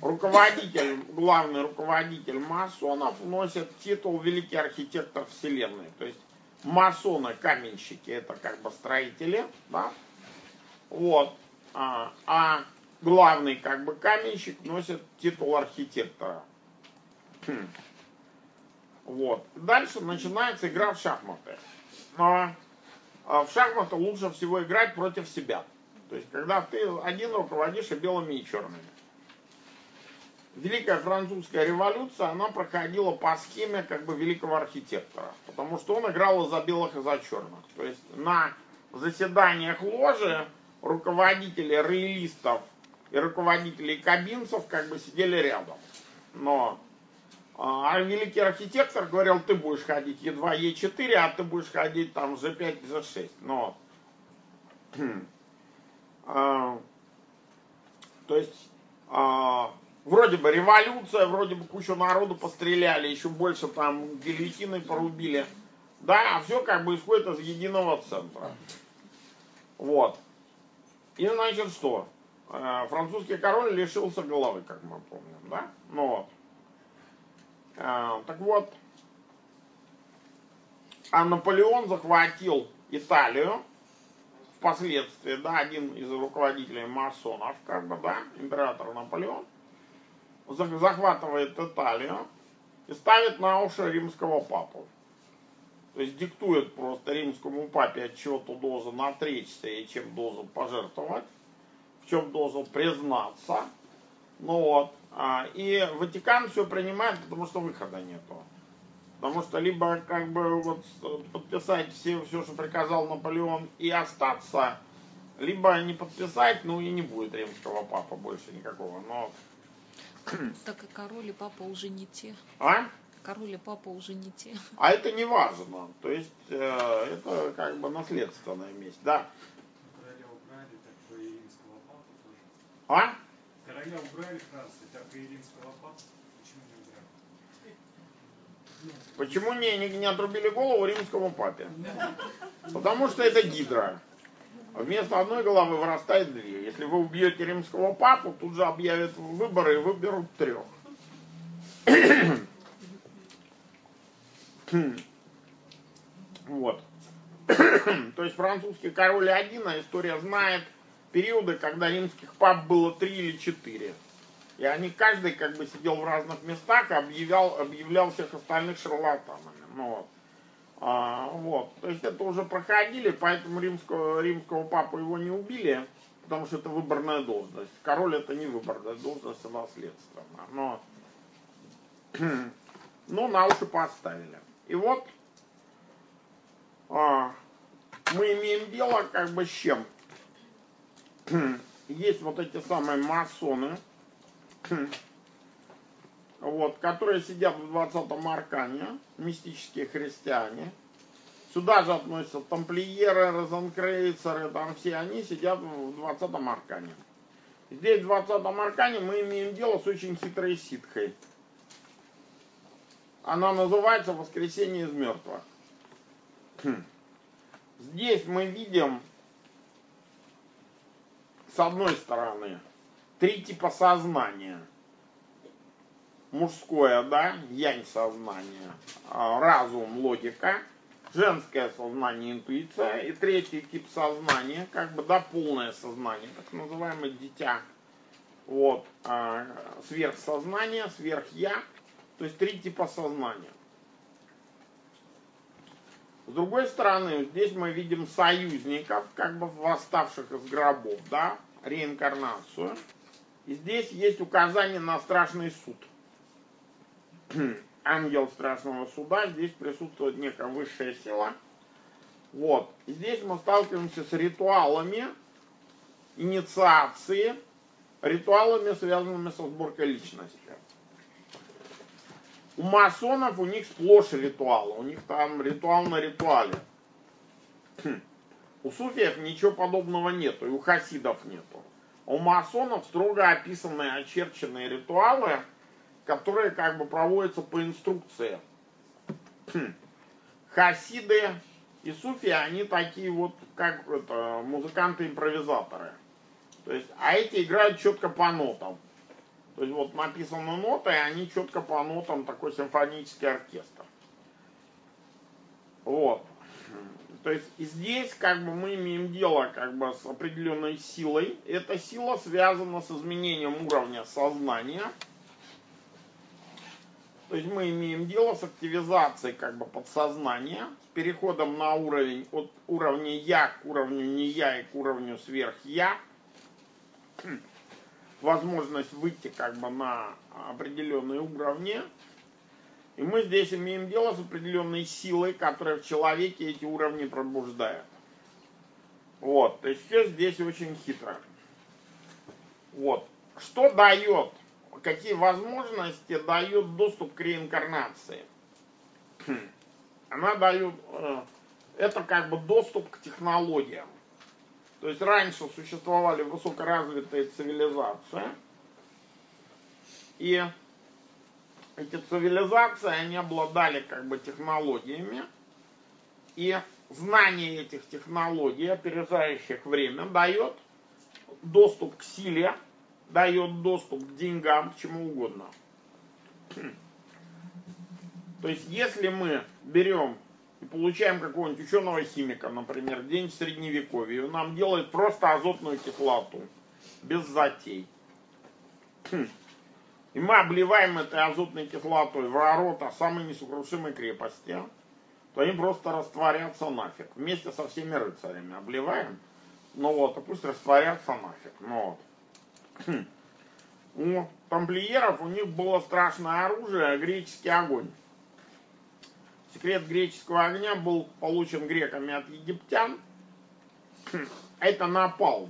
Руководитель, главный руководитель масонов носит титул великий архитектор Вселенной. То есть масоны, каменщики, это как бы строители, да, вот, а, а главный как бы каменщик носит титул архитектора. Хм. Вот. Дальше начинается игра в шахматы. Но в шахматы лучше всего играть против себя. То есть, когда ты один руководишь и белыми, и черными. Великая французская революция, она проходила по схеме как бы великого архитектора. Потому что он играл и за белых, и за черных. То есть, на заседаниях ложи руководители роялистов и руководители кабинцев как бы сидели рядом. Но а великий архитектор говорил, ты будешь ходить Е2, Е4, а ты будешь ходить там G5, G6. Но, а, то есть, а, вроде бы революция, вроде бы кучу народу постреляли, еще больше там гильотиной порубили. Да, а все как бы исходит из единого центра. Вот. И значит что? Э, французский король лишился головы, как мы помним, да? Ну вот. А, так вот, а Наполеон захватил Италию, впоследствии, да, один из руководителей масонов, как бы, да, император Наполеон, захватывает Италию и ставит на уши римского папу. То есть диктует просто римскому папе, от чего то должен отречься и чем должен пожертвовать, в чем должен признаться. Ну вот. А, и Ватикан все принимает, потому что выхода нету. Потому что либо как бы вот подписать все, все, что приказал Наполеон и остаться, либо не подписать, ну и не будет римского папа больше никакого. Но... (clears throat) Так и король и папа уже не те. А? Король и папа уже не те. (laughs) А это не важно. То есть э, это как бы наследственная месть. Да. Короля убрали, так и римского папу тоже. А? Короля убрали Франции, так и римского папу. Почему не убрали? Почему не, не, не отрубили голову римскому папе? Потому что это гидра. Вместо одной головы вырастает две. Если вы убьете римского папу, тут же объявят выборы и выберут трех. Вот. То есть французский король один, а история знает периоды, когда римских пап было три или четыре. И они каждый как бы сидел в разных местах и объявлял, объявлял всех остальных шарлатанами. Ну, вот. А, вот. То есть это уже проходили, поэтому римского, римского папу его не убили, потому что это выборная должность. Король это не выборная должность, а наследственная. Но, (clears throat) ну, на уши поставили. И вот а, мы имеем дело как бы с чем? (clears throat) Есть вот эти самые масоны, (clears throat) вот, которые сидят в 20-м аркане, мистические христиане. Сюда же относятся тамплиеры, розенкрейцеры, там все они сидят в 20-м аркане. Здесь в 20-м аркане мы имеем дело с очень хитрой ситхой. Она называется «Воскресение из мертвых». (clears throat) Здесь мы видим, с одной стороны, три типа сознания. Мужское, да, янь сознание, а, разум, логика, женское сознание, интуиция, и третий тип сознания, как бы, да, полное сознание, так называемое дитя, вот, а, сверхсознание, сверхя, то есть три типа сознания. С другой стороны, здесь мы видим союзников, как бы восставших из гробов, да, реинкарнацию. И здесь есть указание на страшный суд. (clears throat) Ангел страшного суда, здесь присутствует некая высшая сила. Вот. И здесь мы сталкиваемся с ритуалами инициации, ритуалами, связанными со сборкой личности. У масонов у них сплошь ритуалы, у них там ритуал на ритуале. У суфиев ничего подобного нету, и у хасидов нету. У масонов строго описанные, очерченные ритуалы, которые как бы проводятся по инструкции. хасиды и суфи, они такие вот, как это, музыканты-импровизаторы. То есть, а эти играют четко по нотам. То есть вот написаны ноты, и они четко по нотам такой симфонический оркестр. Вот. То есть здесь как бы мы имеем дело как бы с определенной силой. Эта сила связана с изменением уровня сознания. То есть мы имеем дело с активизацией как бы подсознания, с переходом на уровень от уровня я к уровню не я и к уровню сверх я. Возможность выйти как бы на определенные уровни и мы здесь имеем дело с определенной силой, которая в человеке эти уровни пробуждает. Вот, то есть все здесь очень хитро. Вот. Что дает, какие возможности дает доступ к реинкарнации? Она дает, э, это как бы доступ к технологиям. То есть раньше существовали высокоразвитые цивилизации, и эти цивилизации, они обладали как бы технологиями, и знание этих технологий, опережающих время, дает. Доступ к силе, дает доступ к деньгам, к чему угодно. (clears throat) То есть, если мы берем и получаем какого-нибудь ученого химика, например, день в средневековье, он нам делает просто азотную кислоту, без затей. И мы обливаем этой азотной кислотой ворота самой несокрушимой крепости, то они просто растворятся нафиг. Вместе со всеми рыцарями обливаем. Ну вот, и пусть растворятся нафиг. Ну вот. У тамплиеров у них было страшное оружие, греческий огонь. Секрет греческого огня был получен греками от египтян. Это напал.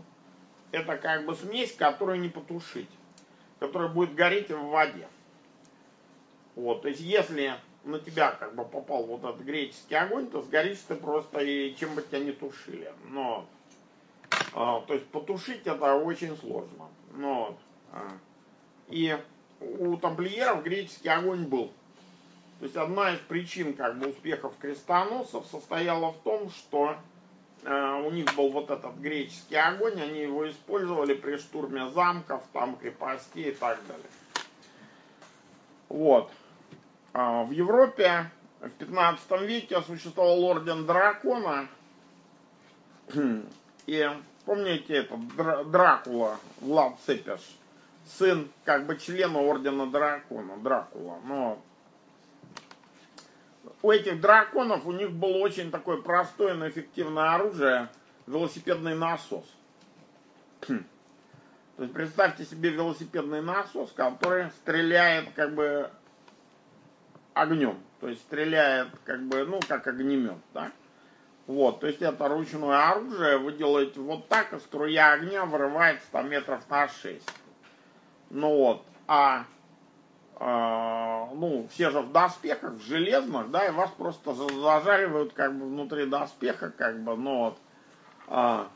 Это как бы смесь, которую не потушить которая будет гореть в воде. Вот, то есть если на тебя как бы попал вот этот греческий огонь, то сгоришь ты просто и чем бы тебя не тушили. Но, а, то есть потушить это очень сложно. Но, а, и у тамплиеров греческий огонь был. То есть одна из причин как бы успехов крестоносцев состояла в том, что Э, у них был вот этот греческий огонь, они его использовали при штурме замков, там крепостей и так далее. Вот. А в Европе в 15 веке существовал орден дракона. (clears throat) И помните это Дракула, Влад Цепеш, сын как бы члена ордена дракона, Дракула. Но у этих драконов, у них было очень такое простое, но эффективное оружие, велосипедный насос. То есть представьте себе велосипедный насос, который стреляет как бы огнем. То есть стреляет как бы, ну, как огнемет, да? Вот, то есть это ручное оружие, вы делаете вот так, и струя огня вырывается там метров на 6. Ну вот, а, ну, все же в доспехах, в железных, да, и вас просто зажаривают как бы внутри доспеха, как бы, ну вот, а,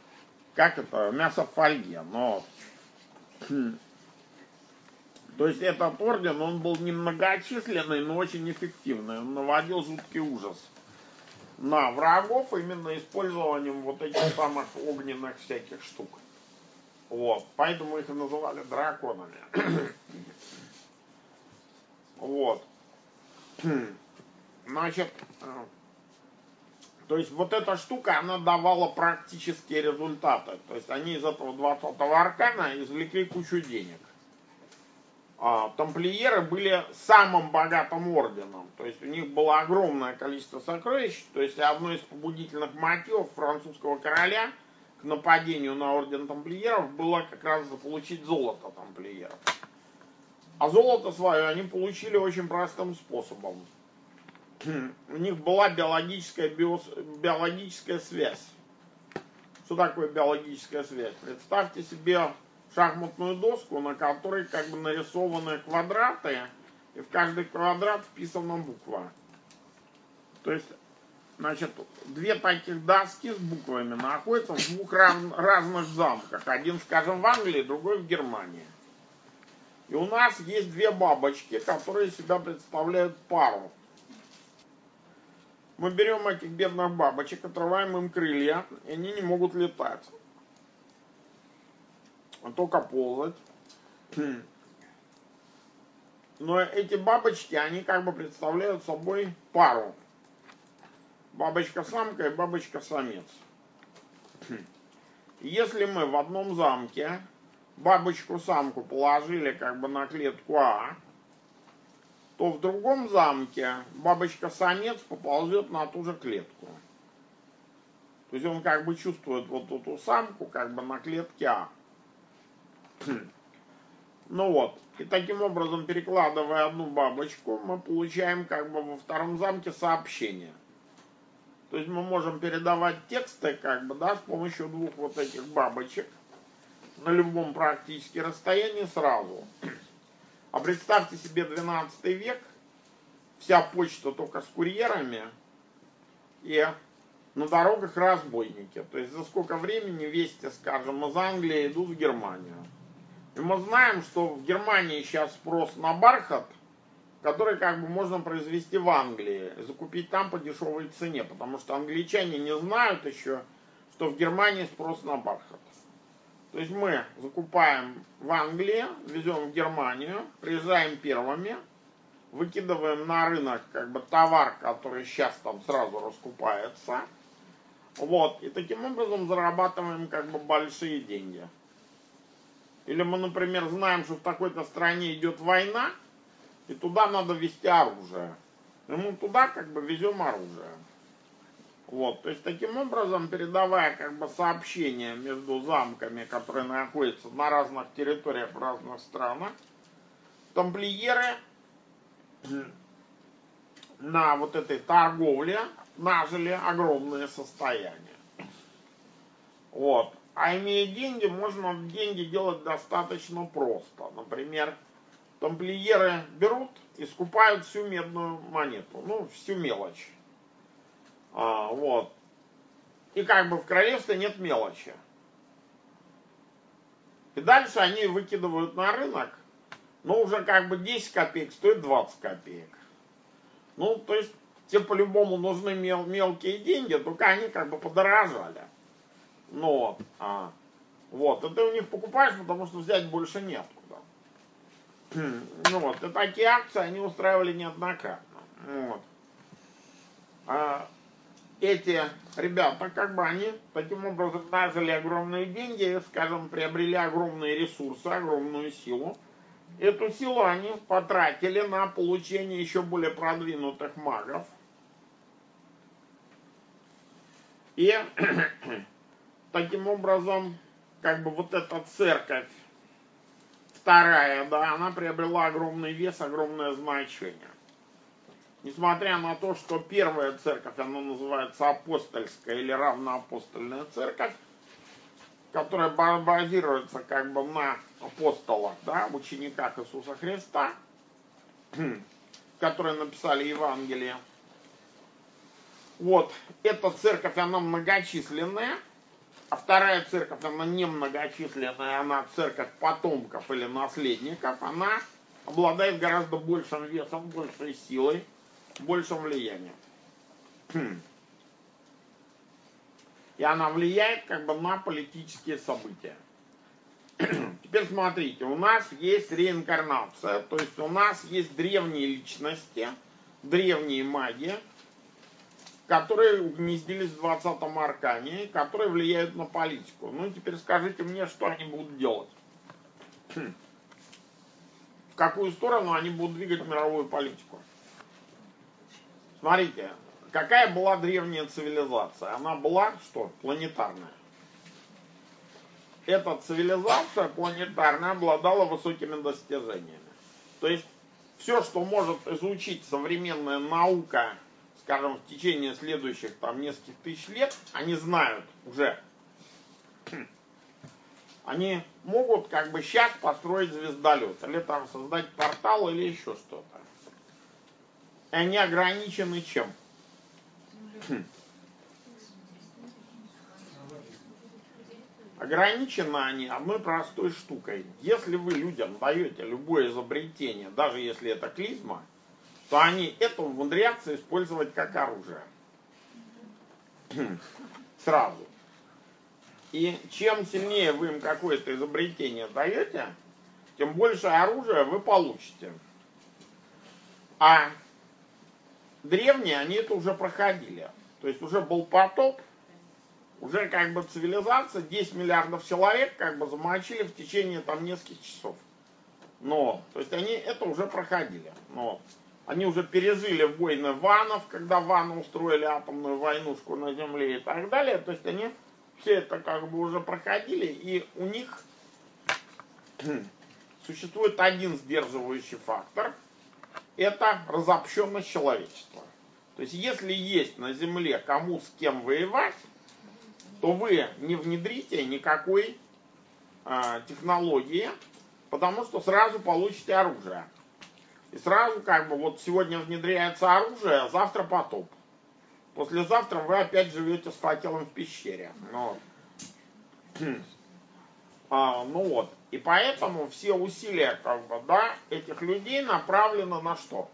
как это, мясо в фольге, но вот. То есть этот орден, он был немногочисленный, но очень эффективный. Он наводил жуткий ужас на врагов именно использованием вот этих самых огненных всяких штук. Вот. Поэтому их и называли драконами. Вот. (clears throat) Значит, э, то есть вот эта штука, она давала практические результаты. То есть они из этого 20-го аркана извлекли кучу денег. А, тамплиеры были самым богатым орденом. То есть у них было огромное количество сокровищ. То есть одно из побудительных мотивов французского короля к нападению на орден тамплиеров было как раз заполучить золото тамплиеров. А золото свое они получили очень простым способом. (clears throat) У них была биологическая, биос, биологическая связь. Что такое биологическая связь? Представьте себе шахматную доску, на которой как бы нарисованы квадраты, и в каждый квадрат вписана буква. То есть, значит, две таких доски с буквами находятся в двух раз, разных замках. Один, скажем, в Англии, другой в Германии. И у нас есть две бабочки, которые себя представляют пару. Мы берем этих бедных бабочек, отрываем им крылья, и они не могут летать. А только ползать. (clears throat) Но эти бабочки, они как бы представляют собой пару. Бабочка-самка и бабочка-самец. (clears throat) Если мы в одном замке бабочку-самку положили как бы на клетку А, то в другом замке бабочка-самец поползет на ту же клетку. То есть он как бы чувствует вот эту самку как бы на клетке А. (clears throat) Ну вот, и таким образом, перекладывая одну бабочку, мы получаем как бы во втором замке сообщение. То есть мы можем передавать тексты как бы, да, с помощью двух вот этих бабочек на любом практически расстоянии сразу. А представьте себе 12 век, вся почта только с курьерами, и на дорогах разбойники. То есть за сколько времени вести, скажем, из Англии идут в Германию. И мы знаем, что в Германии сейчас спрос на бархат, который как бы можно произвести в Англии, закупить там по дешевой цене, потому что англичане не знают еще, что в Германии спрос на бархат. То есть мы закупаем в Англии, везем в Германию, приезжаем первыми, выкидываем на рынок как бы товар, который сейчас там сразу раскупается. Вот, и таким образом зарабатываем как бы большие деньги. Или мы, например, знаем, что в такой-то стране идет война, и туда надо везти оружие. И мы туда как бы везем оружие. Вот, то есть таким образом, передавая как бы сообщения между замками, которые находятся на разных территориях в разных странах, тамплиеры (clears throat) на вот этой торговле нажили огромные состояния. Вот. А имея деньги, можно деньги делать достаточно просто. Например, тамплиеры берут и скупают всю медную монету, ну, всю мелочь. А, вот. И как бы в королевстве нет мелочи. И дальше они выкидывают на рынок, но уже как бы 10 копеек стоит 20 копеек. Ну, то есть, тебе по-любому нужны мел мелкие деньги, только они как бы подорожали. Ну вот. А, вот. И ты у них покупаешь, потому что взять больше неоткуда. (clears throat) Ну вот. И такие акции они устраивали неоднократно. Вот. А, эти ребята, как бы они таким образом нажили огромные деньги, скажем, приобрели огромные ресурсы, огромную силу. Эту силу они потратили на получение еще более продвинутых магов. И (clears throat) таким образом, как бы вот эта церковь, вторая, да, она приобрела огромный вес, огромное значение несмотря на то, что первая церковь, она называется апостольская или равноапостольная церковь, которая базируется как бы на апостолах, да, учениках Иисуса Христа, (clears throat) которые написали Евангелие. Вот, эта церковь, она многочисленная, а вторая церковь, она немногочисленная, она церковь потомков или наследников, она обладает гораздо большим весом, большей силой, большим влиянием. И она влияет как бы на политические события. Теперь смотрите, у нас есть реинкарнация, то есть у нас есть древние личности, древние маги, которые угнездились в 20-м аркане, которые влияют на политику. Ну, теперь скажите мне, что они будут делать. В какую сторону они будут двигать мировую политику. Смотрите, какая была древняя цивилизация? Она была что? Планетарная. Эта цивилизация планетарная обладала высокими достижениями. То есть все, что может изучить современная наука, скажем, в течение следующих там нескольких тысяч лет, они знают уже. (clears throat) Они могут как бы сейчас построить звездолет, или там создать портал, или еще что-то они ограничены чем? Хм. Ограничены они одной простой штукой. Если вы людям даете любое изобретение, даже если это клизма, то они это умудрятся использовать как оружие. Сразу. И чем сильнее вы им какое-то изобретение даете, тем больше оружия вы получите. А древние, они это уже проходили. То есть уже был потоп, уже как бы цивилизация, 10 миллиардов человек как бы замочили в течение там нескольких часов. Но, то есть они это уже проходили. Но они уже пережили войны ванов, когда ваны устроили атомную войнушку на Земле и так далее. То есть они все это как бы уже проходили, и у них (clears throat) существует один сдерживающий фактор. Это разобщенность человечества. То есть если есть на Земле кому с кем воевать, то вы не внедрите никакой э, технологии, потому что сразу получите оружие. И сразу как бы вот сегодня внедряется оружие, а завтра потоп. Послезавтра вы опять живете с факелом в пещере. Ну, (clears throat) а, ну вот. И поэтому все усилия как бы, да, этих людей направлены на что?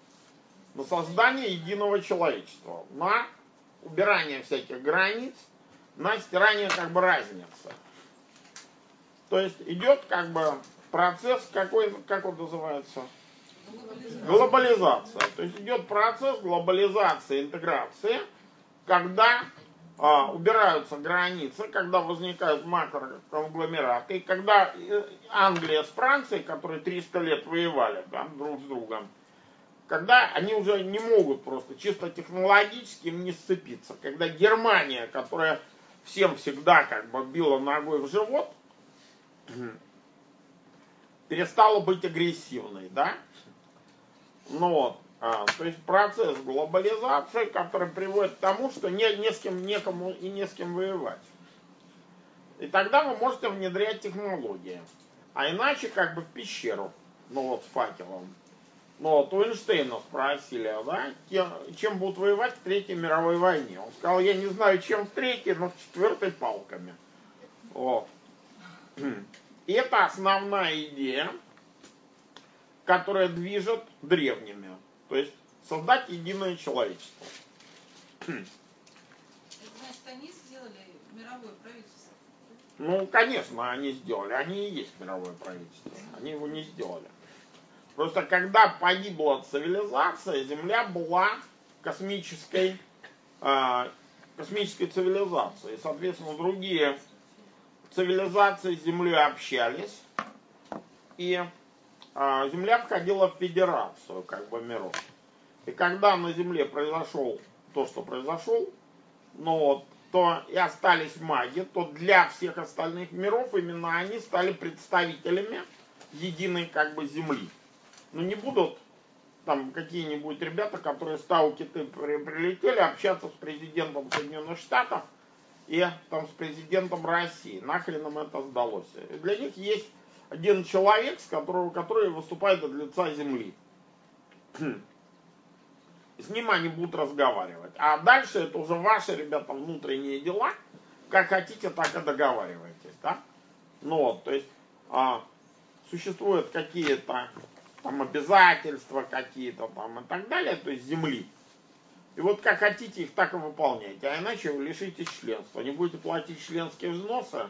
На создание единого человечества, на убирание всяких границ, на стирание как бы разницы. То есть идет как бы процесс какой, как он называется? Глобализация. глобализация. То есть идет процесс глобализации, интеграции, когда убираются границы, когда возникают макроконгломераты, и когда э, Англия с Францией, которые 300 лет воевали да, друг с другом, когда они уже не могут просто чисто технологически им не сцепиться, когда Германия, которая всем всегда как бы била ногой в живот, перестала быть агрессивной, да? Ну вот, а, то есть процесс глобализации, который приводит к тому, что не, не с кем, некому и не с кем воевать. И тогда вы можете внедрять технологии. А иначе как бы в пещеру, ну вот с факелом. Ну вот у Эйнштейна спросили, да, кем, чем будут воевать в Третьей мировой войне. Он сказал, я не знаю, чем в Третьей, но в Четвертой палками. Вот. И это основная идея, которая движет древними. То есть создать единое человечество. Значит, они сделали мировое правительство? Ну, конечно, они сделали. Они и есть мировое правительство. Они его не сделали. Просто когда погибла цивилизация, Земля была космической, э, космической цивилизацией. Соответственно, другие цивилизации с Землей общались. И Земля входила в федерацию как бы миров. И когда на Земле произошел то, что произошел, ну вот, то и остались маги, то для всех остальных миров именно они стали представителями единой как бы Земли ну не будут там какие-нибудь ребята, которые с Таукиты прилетели общаться с президентом Соединенных Штатов и там с президентом России. Нахрен им это сдалось. Для них есть один человек, с которого, который выступает от лица земли. (clears throat) С ним они будут разговаривать. А дальше это уже ваши, ребята, внутренние дела. Как хотите, так и договаривайтесь. Да? Ну вот, то есть а, существуют какие-то там обязательства какие-то там и так далее, то есть земли. И вот как хотите их, так и выполняйте, а иначе вы лишитесь членства. Не будете платить членские взносы,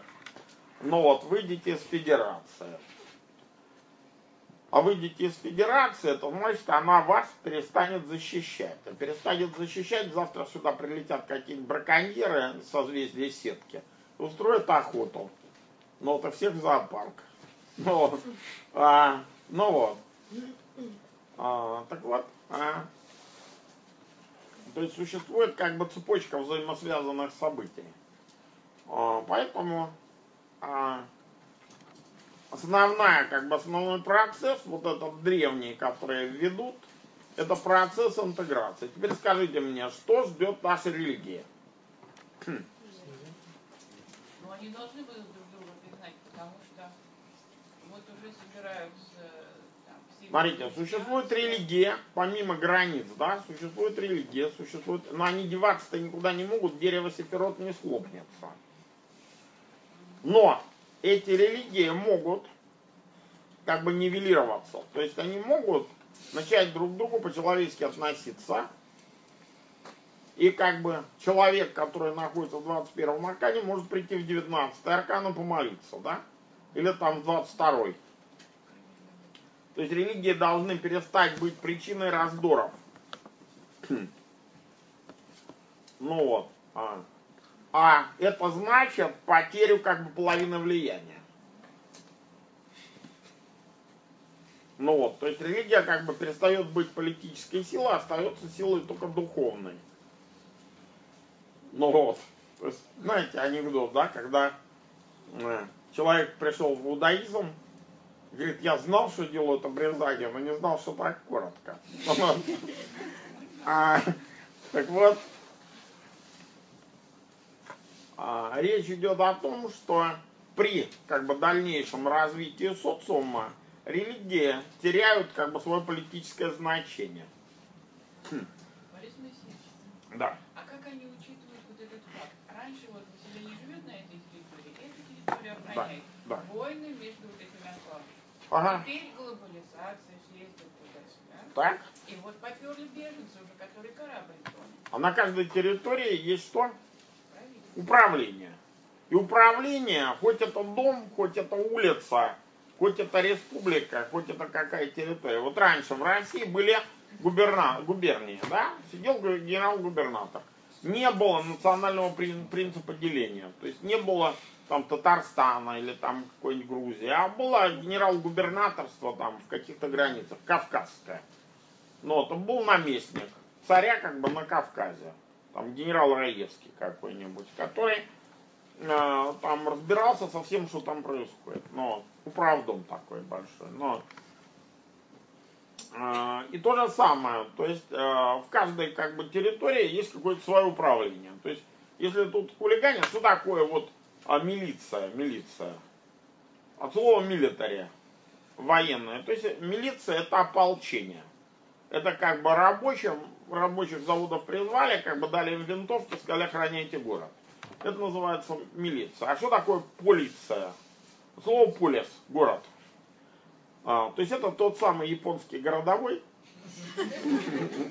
но вот выйдете из федерации. А выйдете из федерации, то значит она вас перестанет защищать. А перестанет защищать, завтра сюда прилетят какие-нибудь браконьеры созвездия сетки, устроят охоту. Ну вот, и всех в зоопарк. Ну, а, ну вот. А, так вот, а, то есть существует как бы цепочка взаимосвязанных событий. А, поэтому а, основная, как бы основной процесс, вот этот древний, который ведут, это процесс интеграции. Теперь скажите мне, что ждет наша религия? Ну, они должны будут друг друга признать, потому что вот уже собираются Смотрите, существует религия, помимо границ, да, существует религия, существует, но они деваться-то никуда не могут, дерево сефирот не схлопнется. Но эти религии могут как бы нивелироваться. То есть они могут начать друг к другу по-человечески относиться. И как бы человек, который находится в 21 аркане, может прийти в 19 аркан и помолиться, да? Или там в 22 -й. То есть религии должны перестать быть причиной раздоров. (clears throat) Ну вот. А. а это значит потерю как бы половины влияния. Ну вот, то есть религия как бы перестает быть политической силой, а остается силой только духовной. Ну вот, то есть, знаете, анекдот, да, когда э, человек пришел в иудаизм, говорит, я знал, что делают обрезание, но не знал, что так коротко. (laughs) А, так вот, речь идет о том, что при как бы дальнейшем развитии социума религии теряют как бы свое политическое значение. Борис Моисеевич, Да. а как они учитывают вот этот факт? Раньше вот население живет на этой территории, эта территория охраняет да. войны между вот этими анклавами. Ага. Теперь глобализация, съездят туда-сюда. Так. И вот поперли беженцы уже, которые корабль тонет. А на каждой территории есть что? Управление. И управление, хоть это дом, хоть это улица, хоть это республика, хоть это какая территория. Вот раньше в России были губерна... губернии, да? Сидел генерал-губернатор. Не было национального принципа деления. То есть не было там Татарстана или там какой-нибудь Грузии, а было генерал-губернаторство там в каких-то границах, Кавказское. Но это был наместник царя как бы на Кавказе, там генерал Раевский какой-нибудь, который э, там разбирался со всем, что там происходит. Но управдом такой большой. Но э, и то же самое, то есть э, в каждой как бы территории есть какое-то свое управление. То есть если тут хулиганят, что такое вот а, милиция, милиция? От слова милитария, военная. То есть милиция это ополчение. Это как бы рабочим, рабочих заводов призвали, как бы дали им винтовки, сказали охраняйте город. Это называется милиция. А что такое полиция? Слово полис, город. А, то есть это тот самый японский городовой,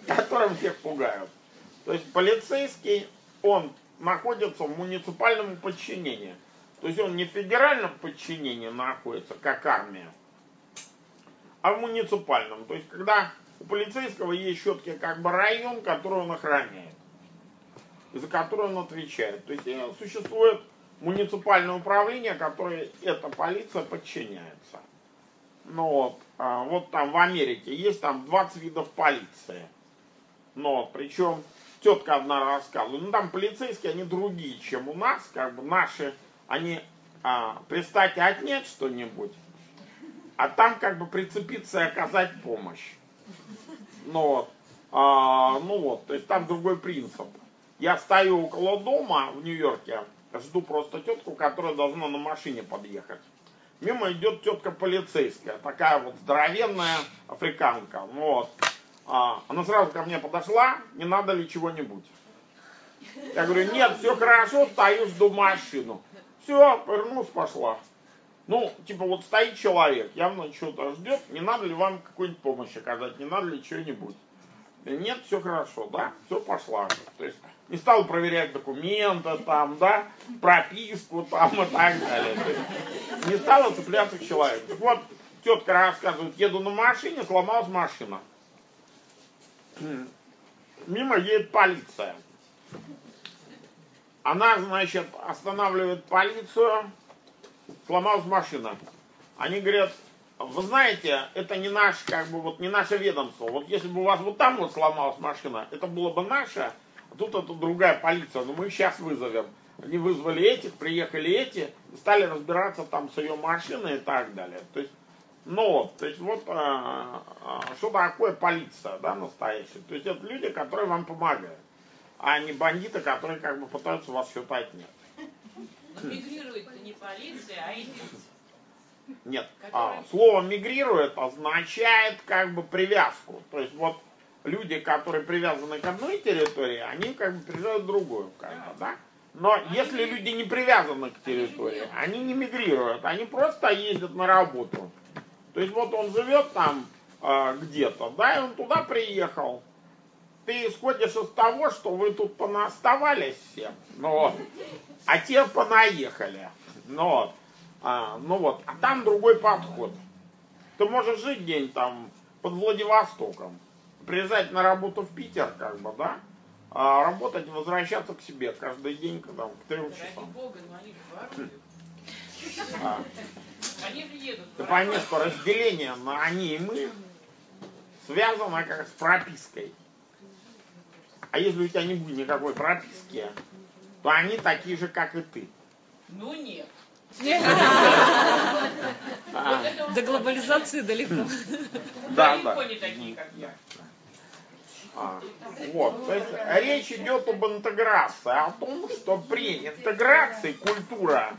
которым всех пугают. То есть полицейский, он находится в муниципальном подчинении. То есть он не в федеральном подчинении находится, как армия, а в муниципальном. То есть когда у полицейского есть четкий как бы район, который он охраняет, за который он отвечает. То есть э, существует муниципальное управление, которое эта полиция подчиняется. Ну вот, а, вот там в Америке есть там 20 видов полиции. Но ну причем тетка одна рассказывала, ну там полицейские, они другие, чем у нас, как бы наши, они а, пристать и отнять что-нибудь, а там как бы прицепиться и оказать помощь. Ну вот, а, ну вот, то есть там другой принцип. Я стою около дома в Нью-Йорке, жду просто тетку, которая должна на машине подъехать. Мимо идет тетка полицейская, такая вот здоровенная африканка. Ну вот. А, она сразу ко мне подошла, не надо ли чего-нибудь. Я говорю, нет, все хорошо, стою, жду машину. Все, повернулась, пошла. Ну, типа вот стоит человек, явно что-то ждет, не надо ли вам какую-нибудь помощь оказать, не надо ли чего-нибудь. Нет, все хорошо, да, все пошла. То есть не стал проверять документы там, да, прописку там и так далее. То есть, не стала цепляться к человеку. Вот тетка рассказывает, еду на машине, сломалась машина мимо едет полиция. Она, значит, останавливает полицию, сломалась машина. Они говорят, вы знаете, это не наш, как бы, вот не наше ведомство. Вот если бы у вас вот там вот сломалась машина, это было бы наше, а тут это другая полиция, но мы их сейчас вызовем. Они вызвали этих, приехали эти, стали разбираться там с ее машиной и так далее. То есть но, то есть вот а, а, что такое полиция, да, настоящая. То есть это люди, которые вам помогают, а не бандиты, которые как бы пытаются вас что-то отнять. Но мигрирует не полиция, а индивид. Нет, а, слово мигрирует означает как бы привязку. То есть вот люди, которые привязаны к одной территории, они как бы приезжают в другую, как бы, да? Но они если люди не привязаны к территории, они не мигрируют, они просто ездят на работу. То есть вот он живет там э, где-то, да, и он туда приехал. Ты исходишь из того, что вы тут понаставались все, ну вот, а те понаехали, ну вот, а, ну вот, а там другой подход. Ты можешь жить день там под Владивостоком, приезжать на работу в Питер, как бы, да, а работать, возвращаться к себе каждый день, когда к трем часам. бога, но они. А, Они едут. что разделение на они и мы связано как с пропиской. А если у тебя не будет никакой прописки, то они такие же, как и ты. Ну нет. До глобализации далеко. да, далеко да. не такие, как я. А, вот, то есть речь идет об интеграции, о том, что при интеграции культура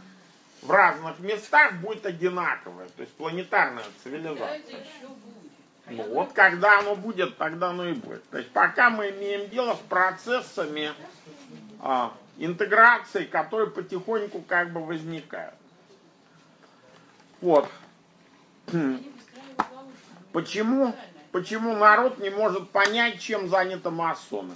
в разных местах будет одинаковая, то есть планетарная цивилизация. Ну вот когда оно будет, тогда оно и будет. То есть пока мы имеем дело с процессами а, интеграции, которые потихоньку как бы возникают. Вот. Почему, почему народ не может понять, чем заняты масоны?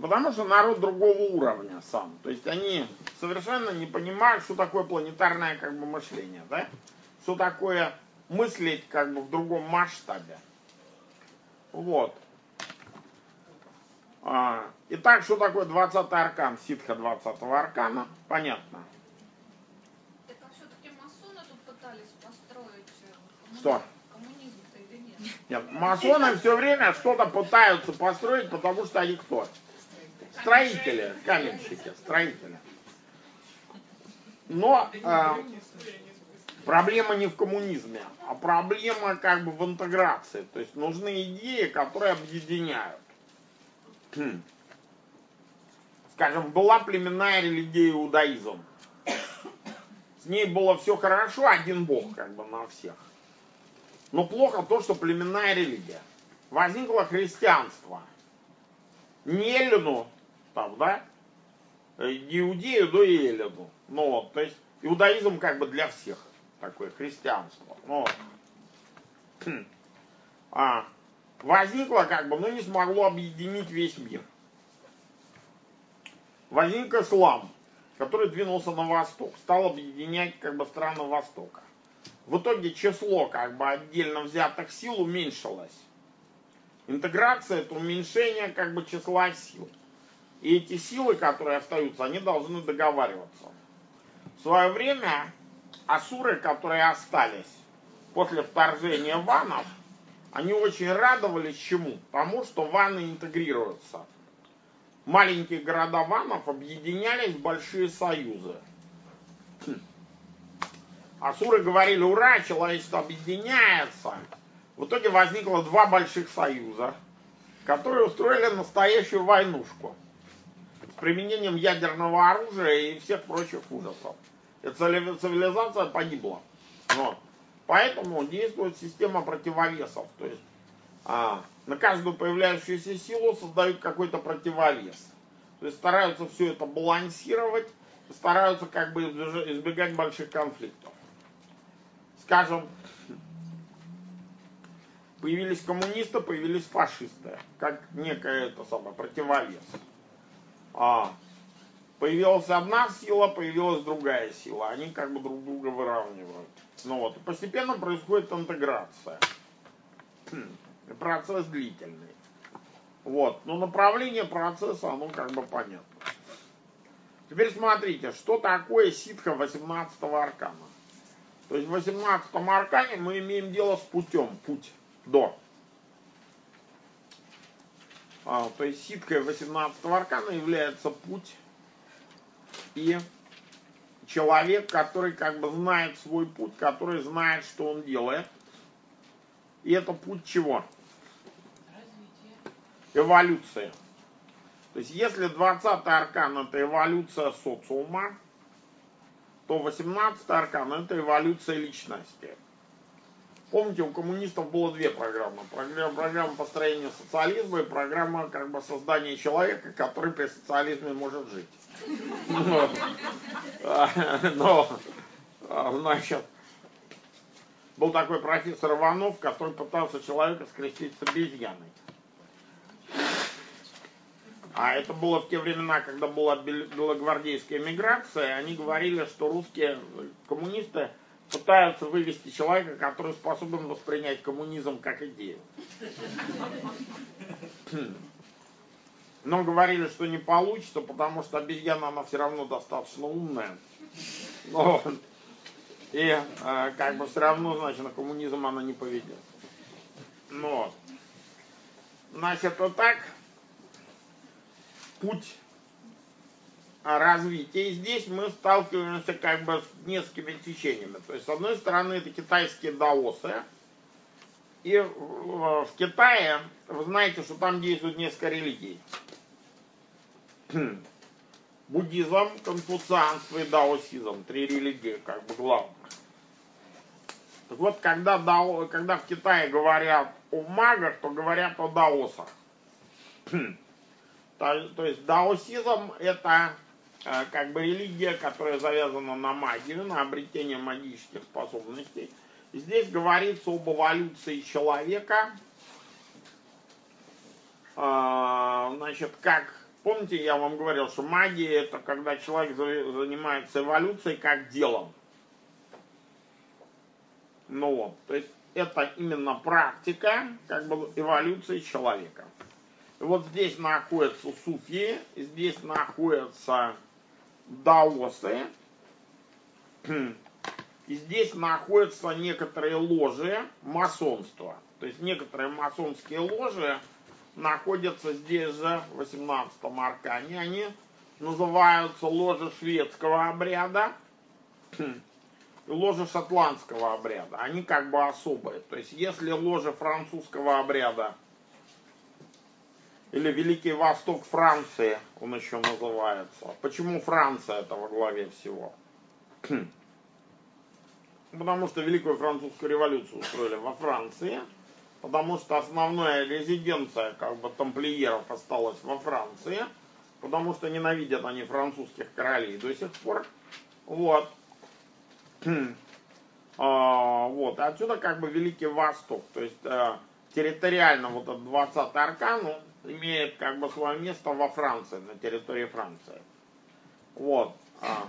Потому что народ другого уровня сам. То есть они совершенно не понимают, что такое планетарное как бы мышление, да? Что такое мыслить как бы в другом масштабе. Вот. А, итак, что такое 20 аркан, ситха 20 аркана? Понятно. Так а все-таки масоны тут пытались построить э, Что? коммунизм-то или нет? Нет, масоны все время что-то пытаются построить, потому что они кто? Строители, каменщики, строители. Но э, проблема не в коммунизме, а проблема как бы в интеграции. То есть нужны идеи, которые объединяют. Хм. Скажем, была племенная религия иудаизм. С ней было все хорошо, один бог как бы на всех. Но плохо то, что племенная религия. Возникло христианство. Не Елену, там, да? Э, Иудею, но и Елену. Ну вот, то есть иудаизм как бы для всех. Такое христианство. Ну, вот. (clears throat) Хм. а, возникло как бы, но не смогло объединить весь мир. Возник ислам, который двинулся на восток, стал объединять как бы страны Востока. В итоге число как бы отдельно взятых сил уменьшилось. Интеграция это уменьшение как бы числа сил. И эти силы, которые остаются, они должны договариваться. В свое время асуры, которые остались после вторжения ванов, они очень радовались чему? Тому, что ваны интегрируются. Маленькие города ванов объединялись в большие союзы. Асуры говорили, ура, человечество объединяется. В итоге возникло два больших союза, которые устроили настоящую войнушку с применением ядерного оружия и всех прочих ужасов. Цивилизация погибла. Вот. Поэтому действует система противовесов. То есть а, на каждую появляющуюся силу создают какой-то противовес. То есть стараются все это балансировать, стараются как бы избегать больших конфликтов. Скажем, появились коммунисты, появились фашисты, как некое это самое противовес. А, появилась одна сила, появилась другая сила. Они как бы друг друга выравнивают. Ну вот, и постепенно происходит интеграция. И процесс длительный. Вот, но направление процесса, оно как бы понятно. Теперь смотрите, что такое ситха 18 аркана. То есть в 18 аркане мы имеем дело с путем, путь до. А, то есть ситкой 18 аркана является путь и человек, который как бы знает свой путь, который знает, что он делает. И это путь чего? Развитие. Эволюции. То есть если 20 аркан это эволюция социума, то 18 аркан это эволюция личности. Помните, у коммунистов было две программы. Программа, программа построения социализма и программа как бы создания человека, который при социализме может жить. Ну, а, Но, а, значит, был такой профессор Иванов, который пытался человека скрестить с обезьяной. А это было в те времена, когда была белогвардейская миграция, они говорили, что русские коммунисты пытаются вывести человека, который способен воспринять коммунизм как идею. Но говорили, что не получится, потому что обезьяна, она все равно достаточно умная. (laughs) Но, и э, как бы все равно, значит, на коммунизм она не поведет. Но, значит, вот так путь развития. И здесь мы сталкиваемся как бы с несколькими течениями. То есть, с одной стороны, это китайские даосы. И в Китае, вы знаете, что там действует несколько религий. (clears throat) Буддизм, конфуцианство и даосизм. Три религии как бы главных. Так вот, когда, дао, когда в Китае говорят о магах, то говорят о даосах. (clears throat) то, то есть даосизм это э, как бы религия, которая завязана на магию, на обретение магических способностей. Здесь говорится об эволюции человека, значит, как Помните, я вам говорил, что магия это когда человек занимается эволюцией как делом. Ну вот, то есть это именно практика как бы эволюции человека. Вот здесь находятся суфии, здесь находятся даосы, (clears throat) и здесь находятся некоторые ложи масонства. То есть некоторые масонские ложи находятся здесь же, в 18 аркане. Они называются ложи шведского обряда и ложи шотландского обряда. Они как бы особые. То есть если ложи французского обряда или Великий Восток Франции, он еще называется. Почему Франция это во главе всего? Потому что Великую Французскую революцию устроили во Франции – потому что основная резиденция как бы тамплиеров осталась во Франции, потому что ненавидят они французских королей до сих пор. Вот. (clears throat) а, вот. Отсюда как бы Великий Восток, то есть э, территориально вот этот 20 аркан, имеет как бы свое место во Франции, на территории Франции. Вот. А,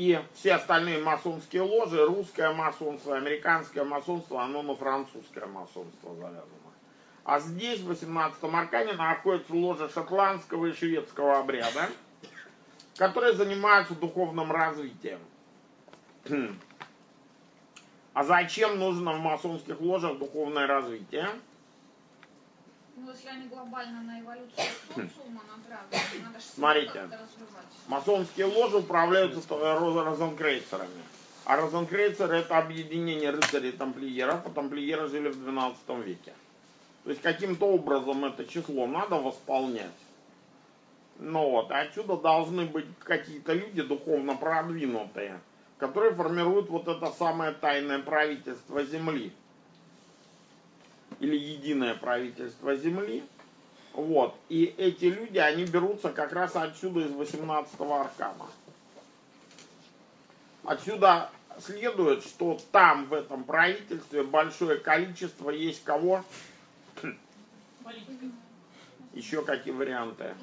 и все остальные масонские ложи, русское масонство, американское масонство, оно на французское масонство завязано. А здесь, в 18 аркане, находится ложа шотландского и шведского обряда, которые занимаются духовным развитием. (clears throat) А зачем нужно в масонских ложах духовное развитие? Ну, если они глобально на эволюцию социума направлены, надо же Смотрите, масонские ложи управляются розенкрейцерами. А розенкрейцеры это объединение рыцарей тамплиеров, а тамплиеры жили в 12 веке. То есть каким-то образом это число надо восполнять. Ну вот, отсюда должны быть какие-то люди духовно продвинутые, которые формируют вот это самое тайное правительство Земли или единое правительство Земли. Вот. И эти люди, они берутся как раз отсюда из 18-го аркана. Отсюда следует, что там, в этом правительстве, большое количество есть кого? Еще какие варианты?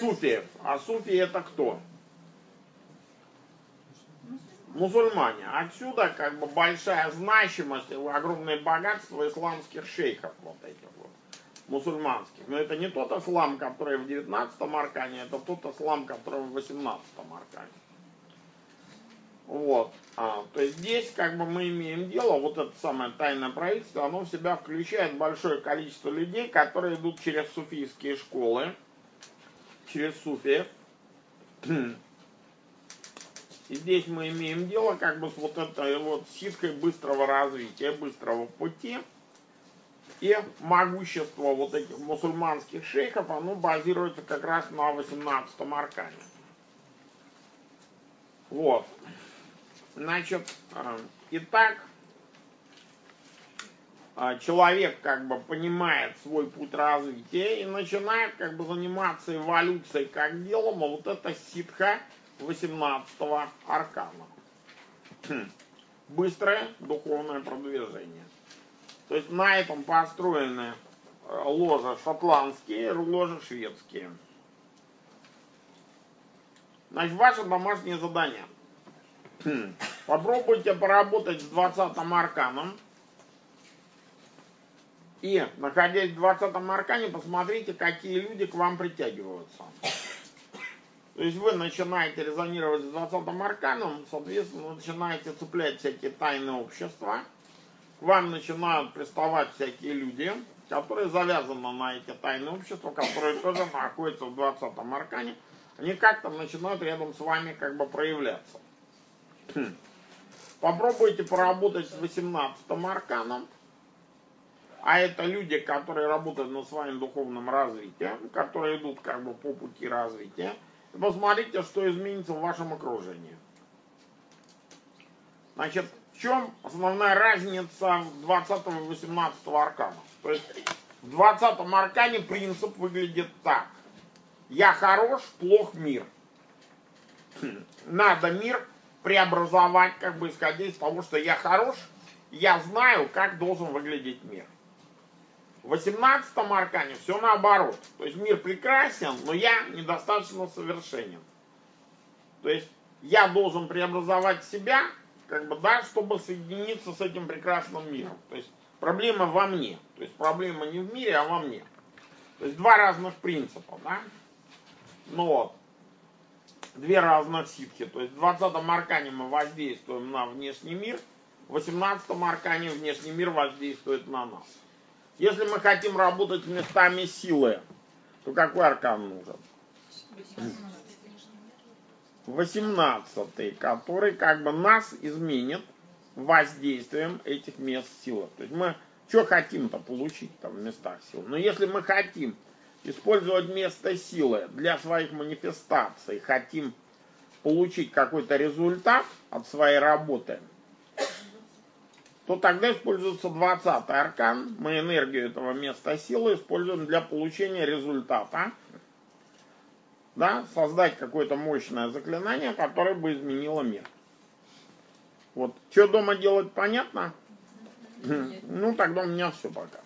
Суфиев. А суфи это кто? Мусульмане. Отсюда как бы большая значимость и огромное богатство исламских шейхов вот этих вот мусульманских. Но это не тот ислам, который в 19 аркане, это тот ислам, который в 18 аркане. Вот. А, то есть здесь как бы мы имеем дело, вот это самое тайное правительство, оно в себя включает большое количество людей, которые идут через суфийские школы, через суфиев, и здесь мы имеем дело как бы с вот этой вот ситкой быстрого развития, быстрого пути. И могущество вот этих мусульманских шейхов, оно базируется как раз на 18 аркане. Вот. Значит, э, итак, э, человек как бы понимает свой путь развития и начинает как бы заниматься эволюцией как делом, а вот эта ситха, 18 аркана. Хм. Быстрое духовное продвижение. То есть на этом построены э, ложа шотландские, ложа шведские. Значит, ваше домашнее задание. Хм. Попробуйте поработать с 20 арканом. И, находясь в 20 аркане, посмотрите, какие люди к вам притягиваются. То есть вы начинаете резонировать с 20 арканом, соответственно, начинаете цеплять всякие тайные общества, к вам начинают приставать всякие люди, которые завязаны на эти тайные общества, которые тоже находятся в 20 аркане, они как-то начинают рядом с вами как бы проявляться. Попробуйте поработать с 18 арканом, а это люди, которые работают над своим духовным развитием, которые идут как бы по пути развития, посмотрите, что изменится в вашем окружении. Значит, в чем основная разница 20 и 18 аркана? То есть в 20 аркане принцип выглядит так. Я хорош, плох мир. Надо мир преобразовать, как бы исходя из того, что я хорош, я знаю, как должен выглядеть мир. В 18 аркане все наоборот. То есть мир прекрасен, но я недостаточно совершенен. То есть я должен преобразовать себя, как бы, да, чтобы соединиться с этим прекрасным миром. То есть проблема во мне. То есть проблема не в мире, а во мне. То есть два разных принципа, да. Ну вот. Две разных ситхи. То есть в 20 аркане мы воздействуем на внешний мир, в 18 аркане внешний мир воздействует на нас. Если мы хотим работать местами силы, то какой аркан нужен? 18 который как бы нас изменит воздействием этих мест силы. То есть мы что хотим-то получить там в местах силы? Но если мы хотим использовать место силы для своих манифестаций, хотим получить какой-то результат от своей работы – то тогда используется 20 аркан. Мы энергию этого места силы используем для получения результата. Да, создать какое-то мощное заклинание, которое бы изменило мир. Вот. Что дома делать, понятно? Ну, тогда у меня все пока.